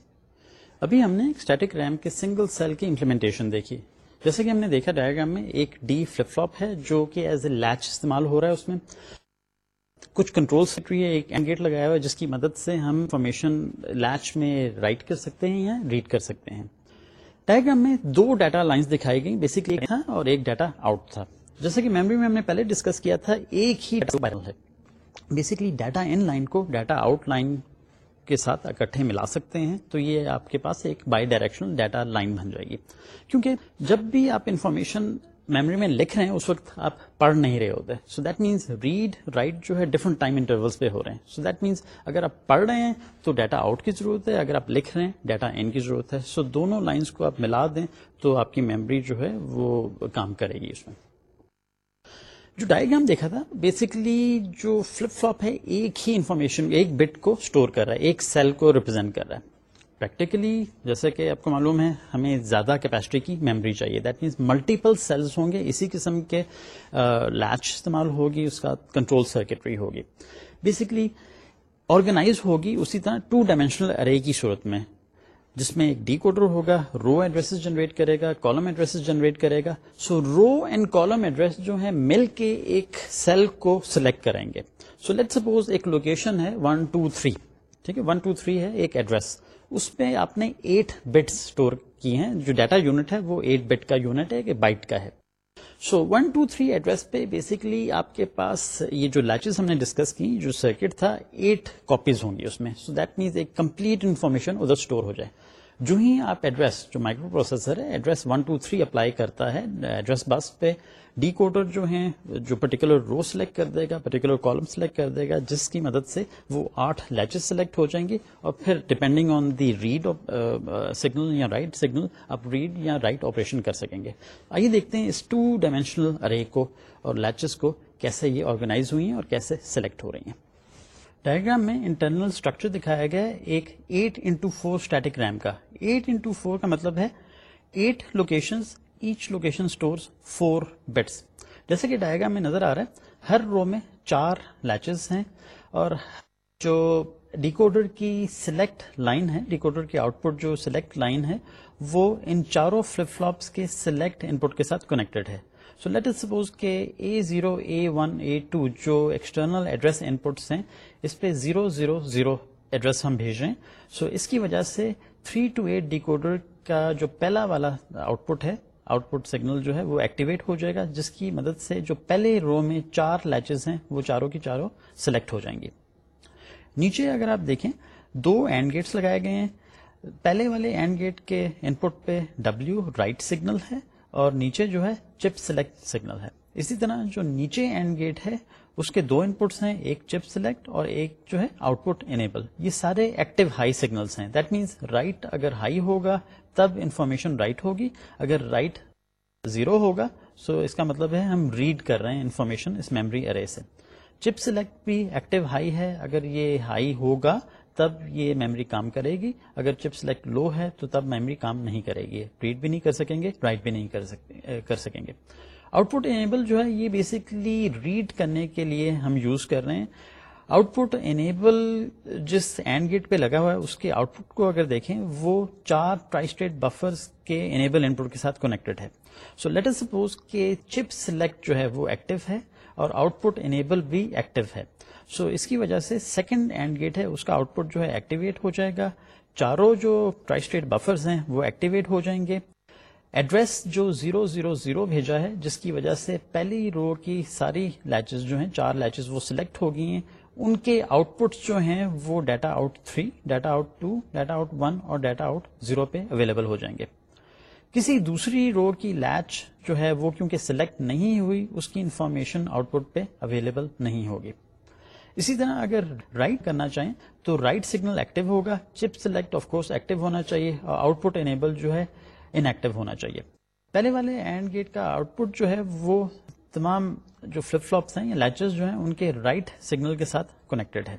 ابھی ہم نے اسٹیٹک ریم کے سنگل سیل کی امپلیمنٹیشن دیکھی۔ جیسے کہ ہم نے دیکھا ڈائگرام میں ایک ڈی فلپ فلوپ ہے، جو کہ ایز اے لیچ استعمال ہو رہا ہے اس میں۔ کچھ کنٹرول سیکٹری ہے، ایک گیٹ لگایا ہوا ہے، جس کی مدد سے ہم انفارمیشن لیچ میں رائٹ کر سکتے ہیں یا ریڈ کر سکتے ہیں۔ ڈائگرام میں دو ڈیٹا لائنز دکھائی گئی بیسکلی تھا اور ایک ڈیٹا آؤٹ تھا۔ جیسے کہ میموری میں ہم نے پہلے ڈسکس کیا تھا، ایک ہی ہے۔ بیسکلی ڈیٹا ان لائن کو ڈیٹا آؤٹ لائن کے ساتھ اکٹھے ملا سکتے ہیں، تو یہ آپ کے پاس ایک بائی ڈائریکشنل ڈیٹا لائن بن جائے گی۔ کیونکہ جب بھی آپ انفارمیشن میموری میں لکھ رہے ہیں، اس وقت آپ پڑھ نہیں رہے ہوتے۔ So that means read write جو ہے ڈفرنٹ ٹائم انٹرولس پہ ہو رہے ہیں۔ سو دیٹ مینس اگر آپ پڑھ رہے ہیں تو ڈیٹا آؤٹ کی ضرورت ہے، اگر آپ لکھ رہے ہیں ڈیٹا ان کی ضرورت ہے۔ سو دونوں لائنس کو آپ ملا دیں تو آپ کی میموری جو ہے وہ کام کرے گی اس میں۔ جو ڈائگرام دیکھا تھا بیسکلی جو فلپ فلوپ ہے، ایک ہی انفارمیشن ایک بٹ کو اسٹور کر رہا ہے، ایک سیل کو ریپرزینٹ کر رہا ہے۔ پریکٹیکلی جیسے کہ آپ کو معلوم ہے، ہمیں زیادہ کیپیسٹی کی میموری چاہیے۔ دیٹ مینس ملٹیپل سیلز ہوں گے، اسی قسم کے لیچ استعمال ہوگی، اس کا کنٹرول سرکٹری ہوگی۔ بیسکلی آرگنائز ہوگی اسی طرح ٹو ڈائمینشنل ارے کی صورت میں، جس میں ایک ڈی کوڈر ہوگا رو ایڈریس جنریٹ کرے گا کالم ایڈریس جنریٹ کرے گا۔ So row and column address جو ہے مل کے ایک سیل کو سلیکٹ کریں گے۔ سو لیٹ سپوز ایک لوکیشن ہے ون ٹو تھری ٹھیک ہے؟ ون ٹو تھری ہے، ایک ایڈریس اس پہ آپ نے ایٹ بٹ اسٹور کی ہیں۔ جو ڈیٹا یونٹ ہے وہ ایٹ بٹ کا یونٹ ہے کہ بائٹ کا ہے۔ So one two three address پہ بیسکلی آپ کے پاس یہ جو لیچز ہم نے ڈسکس کی، جو سرکٹ تھا ایٹ کاپیز ہوں گی اس میں۔ سو دیٹ مینس ایک کمپلیٹ انفارمیشن ادھر اسٹور ہو جائے۔ جو ہی آپ ایڈریس جو مائکرو پروسیسر ہے address one two three apply کرتا ہے ایڈریس بس پہ ڈی کوڈر جو ہیں، جو پرٹیکولر رو سلیکٹ کر دے گا پرٹیکولر کالم سلیکٹ کر دے گا، جس کی مدد سے وہ آٹھ لیچز سلیکٹ ہو جائیں گے اور پھر depending on the read signal یا رائٹ سگنل آپ ریڈ یا رائٹ آپریشن کر سکیں گے۔ آئیے دیکھتے ہیں اس ٹو ڈائمینشنل ارے کو اور لیچز کو کیسے یہ آرگنائز ہوئی ہیں اور کیسے سلیکٹ ہو رہی ہیں۔ ڈائگرام میں انٹرنل اسٹرکچر دکھایا گیا ہے، ایک eight into four static RAM کا۔ ایٹ انٹو فور کا مطلب ہے eight location each location store four bits جیسے کہ ڈائگرام میں نظر آ رہا ہے، ہر رو میں چار لیچز ہیں اور جو ڈیکوڈر کی سلیکٹ لائن ہے ڈیکوڈر کی آؤٹ پٹ جو سلیکٹ لائن ہے، وہ ان چاروں فلپ فلوپس کے سلیکٹ ان پٹ کے ساتھ کنیکٹڈ ہے۔ سو لیٹ از سپوز کہ A zero A one A two جو ایکسٹرنل ایڈریس ان پٹس ہیں، اس پہ زیرو زیرو زیرو ایڈریس ہم بھیج رہے ہیں سو so اس کی وجہ سے تھری ٹو ایٹ ڈیکوڈر کا جو پہلا والا آؤٹ پٹ ہے آؤٹ پٹ سگنل جو ہے وہ ایکٹیویٹ ہو جائے گا، جس کی مدد سے جو پہلے رو میں چار لیچز ہیں، وہ چاروں کی چاروں سلیکٹ ہو جائیں گی۔ نیچے اگر آپ دیکھیں، دو اینڈ گیٹس لگائے گئے ہیں۔ پہلے والے اینڈ گیٹ کے ان پٹ پہ ڈبلو رائٹ سگنل ہے اور نیچے جو ہے چپ سلیکٹ سگنل ہے۔ اسی طرح جو نیچے اینڈ گیٹ ہے، اس کے دو انپٹس ہیں، ایک چپ سلیکٹ اور ایک جو ہے آؤٹ پٹ انیبل یہ سارے ایکٹیو ہائی سگنلس ہیں۔ دیٹ مینس رائٹ اگر ہائی ہوگا تب انفارمیشن رائٹ ہوگی۔ اگر رائٹ زیرو ہوگا سو اس کا مطلب ہے ہم ریڈ کر رہے ہیں انفارمیشن اس میموری ارے سے۔ چپ سلیکٹ بھی ایکٹیو ہائی ہے۔ اگر یہ ہائی ہوگا، تب یہ میموری کام کرے گی۔ اگر چپ سلیکٹ لو ہے، تو تب میموری کام نہیں کرے گی۔ ریڈ بھی نہیں کر سکیں گے رائٹ بھی نہیں کر سکیں گے۔ آؤٹ پٹ انیبل جو ہے، یہ بیسکلی ریڈ کرنے کے لیے ہم یوز کر رہے ہیں۔ آؤٹ پٹ انیبل جس اینڈ گیٹ پہ لگا ہوا ہے، اس کے آؤٹ پٹ کو اگر دیکھیں، وہ چار ٹرائی اسٹیٹ بفرز کے انیبل ان پٹ کے ساتھ کنیکٹڈ ہے۔ سو لیٹ سپوز کہ چپ سلیکٹ جو ہے وہ ایکٹیو ہے اور آؤٹ پٹ انیبل بھی ایکٹیو ہے۔ سو so اس کی وجہ سے سیکنڈ اینڈ گیٹ ہے، اس کا آؤٹ پٹ جو ہے ایکٹیویٹ ہو جائے گا۔ چاروں جو ٹرائی اسٹیٹ بفرز ہیں، وہ ایکٹیویٹ ہو جائیں گے۔ ایڈریس جو زیرو زیرو زیرو بھیجا ہے، جس کی وجہ سے پہلی رو کی ساری لیچز جو ہیں، چار لیچز وہ سلیکٹ ہو گئی ہیں۔ ان کے آؤٹ پٹ جو ہیں وہ data out three data out two data out one اور ڈیٹا آؤٹ زیرو پہ اویلیبل ہو جائیں گے۔ کسی دوسری رو کی لیچ جو ہے وہ کیونکہ سلیکٹ نہیں ہوئی، اس کی انفارمیشن آؤٹ پٹ پہ اویلیبل نہیں ہوگی۔ اسی طرح اگر رائٹ کرنا چاہیں تو رائٹ سگنل ایکٹیو ہوگا۔ چپ سلیکٹ آف کورس ایکٹیو ہونا چاہیے اور آؤٹ پٹ انیبل جو ہے انیکٹو ہونا چاہیے۔ پہلے والے اینڈ گیٹ کا آؤٹ پٹ جو ہے وہ تمام جو فلپ فلوپس ہیں یا لیچز جو ہیں، ان کے رائٹ سگنل کے ساتھ کنیکٹڈ ہے۔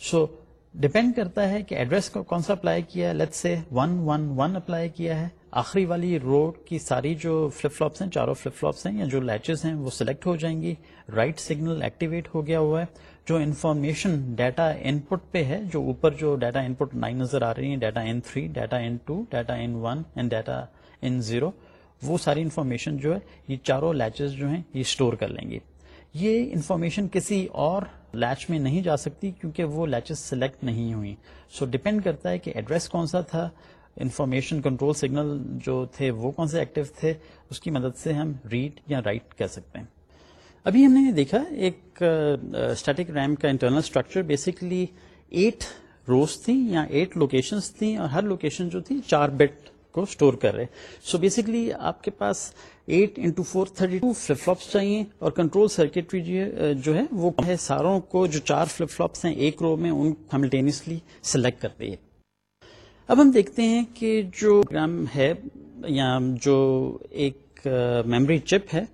سو ڈپینڈ کرتا ہے کہ ایڈریس کو کون سا اپلائی کیا ہے۔ لیٹ سے ون ون ون اپلائی کیا ہے۔ آخری والی رو کی ساری جو فلپ فلوپس ہیں، چاروں فلپ فلوپس ہیں یا جو لیچز ہیں، وہ سلیکٹ ہو جائیں گی۔ رائٹ سگنل ایکٹیویٹ ہو گیا ہوا ہے۔ جو انفارمیشن ڈیٹا ان پٹ پہ ہے، جو اوپر جو ڈیٹا ان پٹ نائن نظر آ رہی ہے data in three data in two data in one and data in zero وہ ساری انفارمیشن جو ہے، یہ چاروں لیچز جو ہیں، یہ اسٹور کر لیں گے۔ یہ انفارمیشن کسی اور لیچ میں نہیں جا سکتی کیونکہ وہ لیچز سلیکٹ نہیں ہوئی۔ سو so ڈپینڈ کرتا ہے کہ ایڈریس کون سا تھا انفارمیشن کنٹرول سگنل جو تھے، وہ کون سے ایکٹیو تھے، اس کی مدد سے ہم ریڈ یا رائٹ کہہ سکتے ہیں۔ ابھی ہم نے دیکھا ایک اسٹیٹک ریم کا internal structure basically eight rows تھی یا ایٹ لوکیشنز تھیں اور ہر لوکیشن جو تھی چار بٹ کو اسٹور کر رہے سو بیسکلی آپ کے پاس eight into four thirty two flip flops چاہیے اور کنٹرول سرکٹری جو ہے وہ ہے۔ ساروں کو جو چار فلپ فلوپس ہیں، ایک رو میں ان سملٹینیسلی سلیکٹ کرتے ہیں اب ہم دیکھتے ہیں کہ جو پروگرام ہے یا جو ایک میموری چپ ہے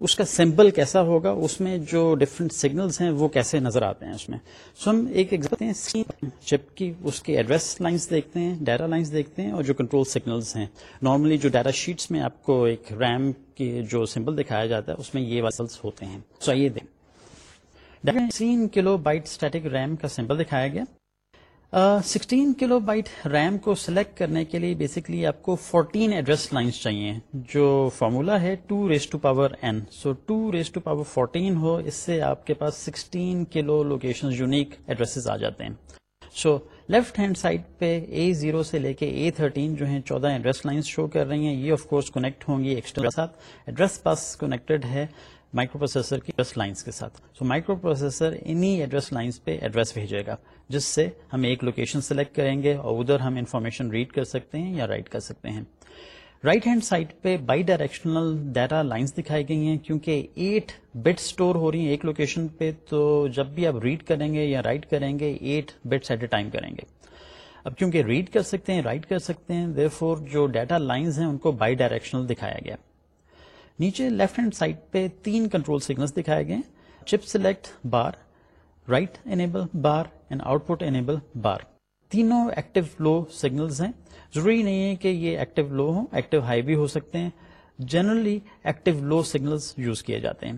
اس کا سمبل کیسا ہوگا، اس میں جو ڈفرنٹ سگنلز ہیں، وہ کیسے نظر آتے ہیں اس میں؟ سو ہم ایک ہیں چپ کی اس کے ایڈریس لائنس دیکھتے ہیں ڈیٹا لائنس دیکھتے ہیں اور جو کنٹرول سگنلز ہیں۔ نارملی جو ڈیٹا شیٹس میں آپ کو ایک ریم کی جو سمبل دکھایا جاتا ہے، اس میں یہ وسلس ہوتے ہیں۔ سو آئیے دیں کلو بائٹ اسٹیٹک ریم کا سمبل دکھایا گیا۔ سکسٹین کلو بائٹ ریم کو سلیکٹ کرنے کے لیے بیسکلی آپ کو فورٹین ایڈریس لائنس چاہیے، جو فارمولا ہے two raise to power N so two raise to power fourteen ہو، اس سے آپ کے پاس sixteen kilo location unique address آ جاتے ہیں۔ سو لیفٹ ہینڈ سائڈ پہ اے زیرو سے لے کے اے تھرٹین جو ہے چودہ ایڈریس لائنس شو کر رہی ہیں، یہ آف کورس کنیکٹ ہوں گی ایکسٹرا ساتھ ایڈریس پاس کنیکٹڈ ہے۔ مائکرو پروسیسر کی ایڈریس لائنس کے ساتھ۔ سو مائکرو پروسیسر انہی ایڈریس لائنس پہ ایڈریس بھیجے گا، جس سے ہم ایک لوکیشن سلیکٹ کریں گے اور ادھر ہم انفارمیشن ریڈ کر سکتے ہیں یا رائٹ کر سکتے ہیں۔ رائٹ ہینڈ سائڈ پہ بائی ڈائریکشنل ڈیٹا لائنس دکھائی گئی ہیں، کیونکہ ایٹ بٹ اسٹور ہو رہی ہیں ایک لوکیشن پہ، تو جب بھی آپ ریڈ کریں گے یا رائٹ کریں گے eight bits at a time کریں گے۔ اب کیونکہ ریڈ کر سکتے ہیں رائٹ کر سکتے ہیں دیر فور جو ڈیٹا لائنس ہیں ان کو بائی ڈائریکشنل دکھایا گیا۔ نیچے لیفٹ ہینڈ سائڈ پہ تین کنٹرول سگنلس دکھائے گئے chip select bar, write enable bar and output enable bar. تینوں ایکٹیو لو سگنلز ہیں۔ ضروری نہیں ہے کہ یہ ایکٹیو لو ہوں ایکٹیو ہائی بھی ہو سکتے ہیں۔ Generally active low signals use کیے جاتے ہیں۔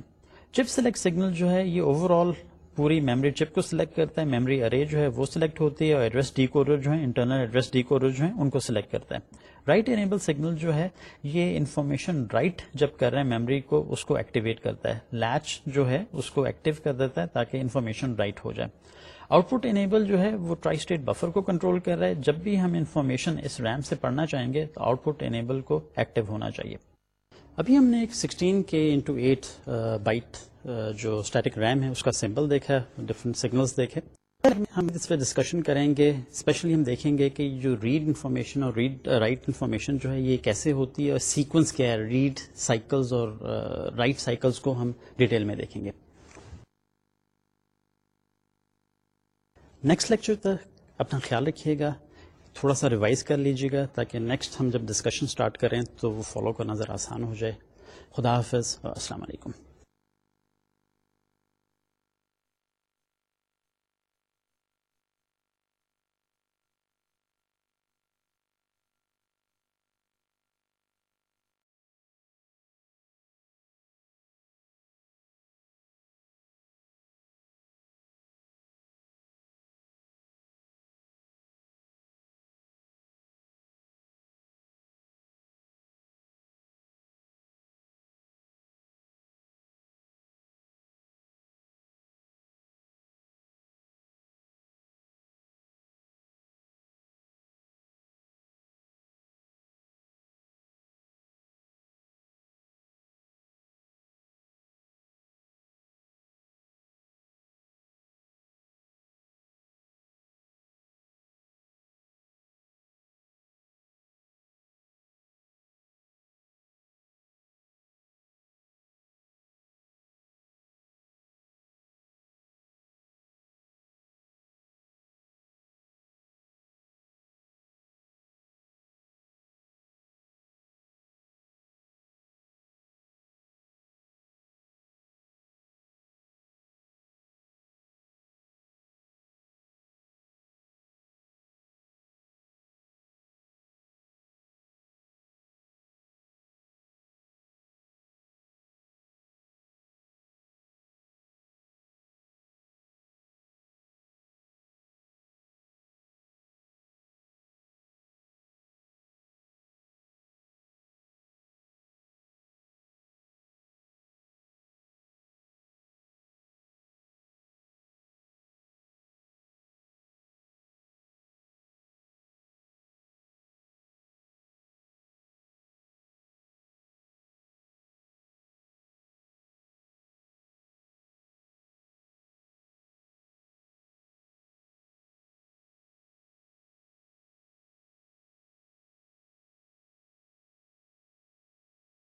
چپ سلیکٹ سگنل جو ہے، یہ اوور آل پوری میموری چپ کو سلیکٹ کرتا ہے۔ میموری ارے جو ہے، وہ سلیکٹ ہوتی ہے اور ایڈریس ڈی کوڈر جو ہے انٹرنل ایڈریس ڈی کوڈر جو ہے ان کو سلیکٹ کرتا ہے۔ رائٹ انیبل سگنل جو ہے، یہ انفارمیشن رائٹ جب کر رہے ہیں میموری کو، اس کو ایکٹیویٹ کرتا ہے۔ لیچ جو ہے، اس کو ایکٹیو کر دیتا ہے تاکہ انفارمیشن رائٹ ہو جائے۔ آؤٹ پٹ انیبل جو ہے، وہ ٹرائی اسٹیٹ بفر کو کنٹرول کر رہا ہے۔ جب بھی ہم انفارمیشن اس ریم سے پڑھنا چاہیں گے، تو آؤٹ پٹ انیبل کو ایکٹیو ہونا چاہیے۔ ابھی ہم نے ایک sixteen K into eight byte جو اسٹیٹک ریم ہے، اس کا سمبل دیکھا ڈفرنٹ سگنلس دیکھے۔ ہم اس پہ ڈسکشن کریں گے اسپیشلی ہم دیکھیں گے کہ جو ریڈ انفارمیشن اور ریڈ رائٹ انفارمیشن جو ہے، یہ کیسے ہوتی ہے اور سیکوینس کیا ہے؟ ریڈ سائیکلز اور uh, رائٹ سائیکلز کو ہم ڈیٹیل میں دیکھیں گے۔ نیکسٹ لیکچر تک اپنا خیال رکھیے گا، تھوڑا سا ریوائز کر لیجیے گا تاکہ نیکسٹ ہم جب ڈسکشن اسٹارٹ کریں تو وہ فالو کرنا ذرا آسان ہو جائے۔ خدا حافظ، السلام علیکم۔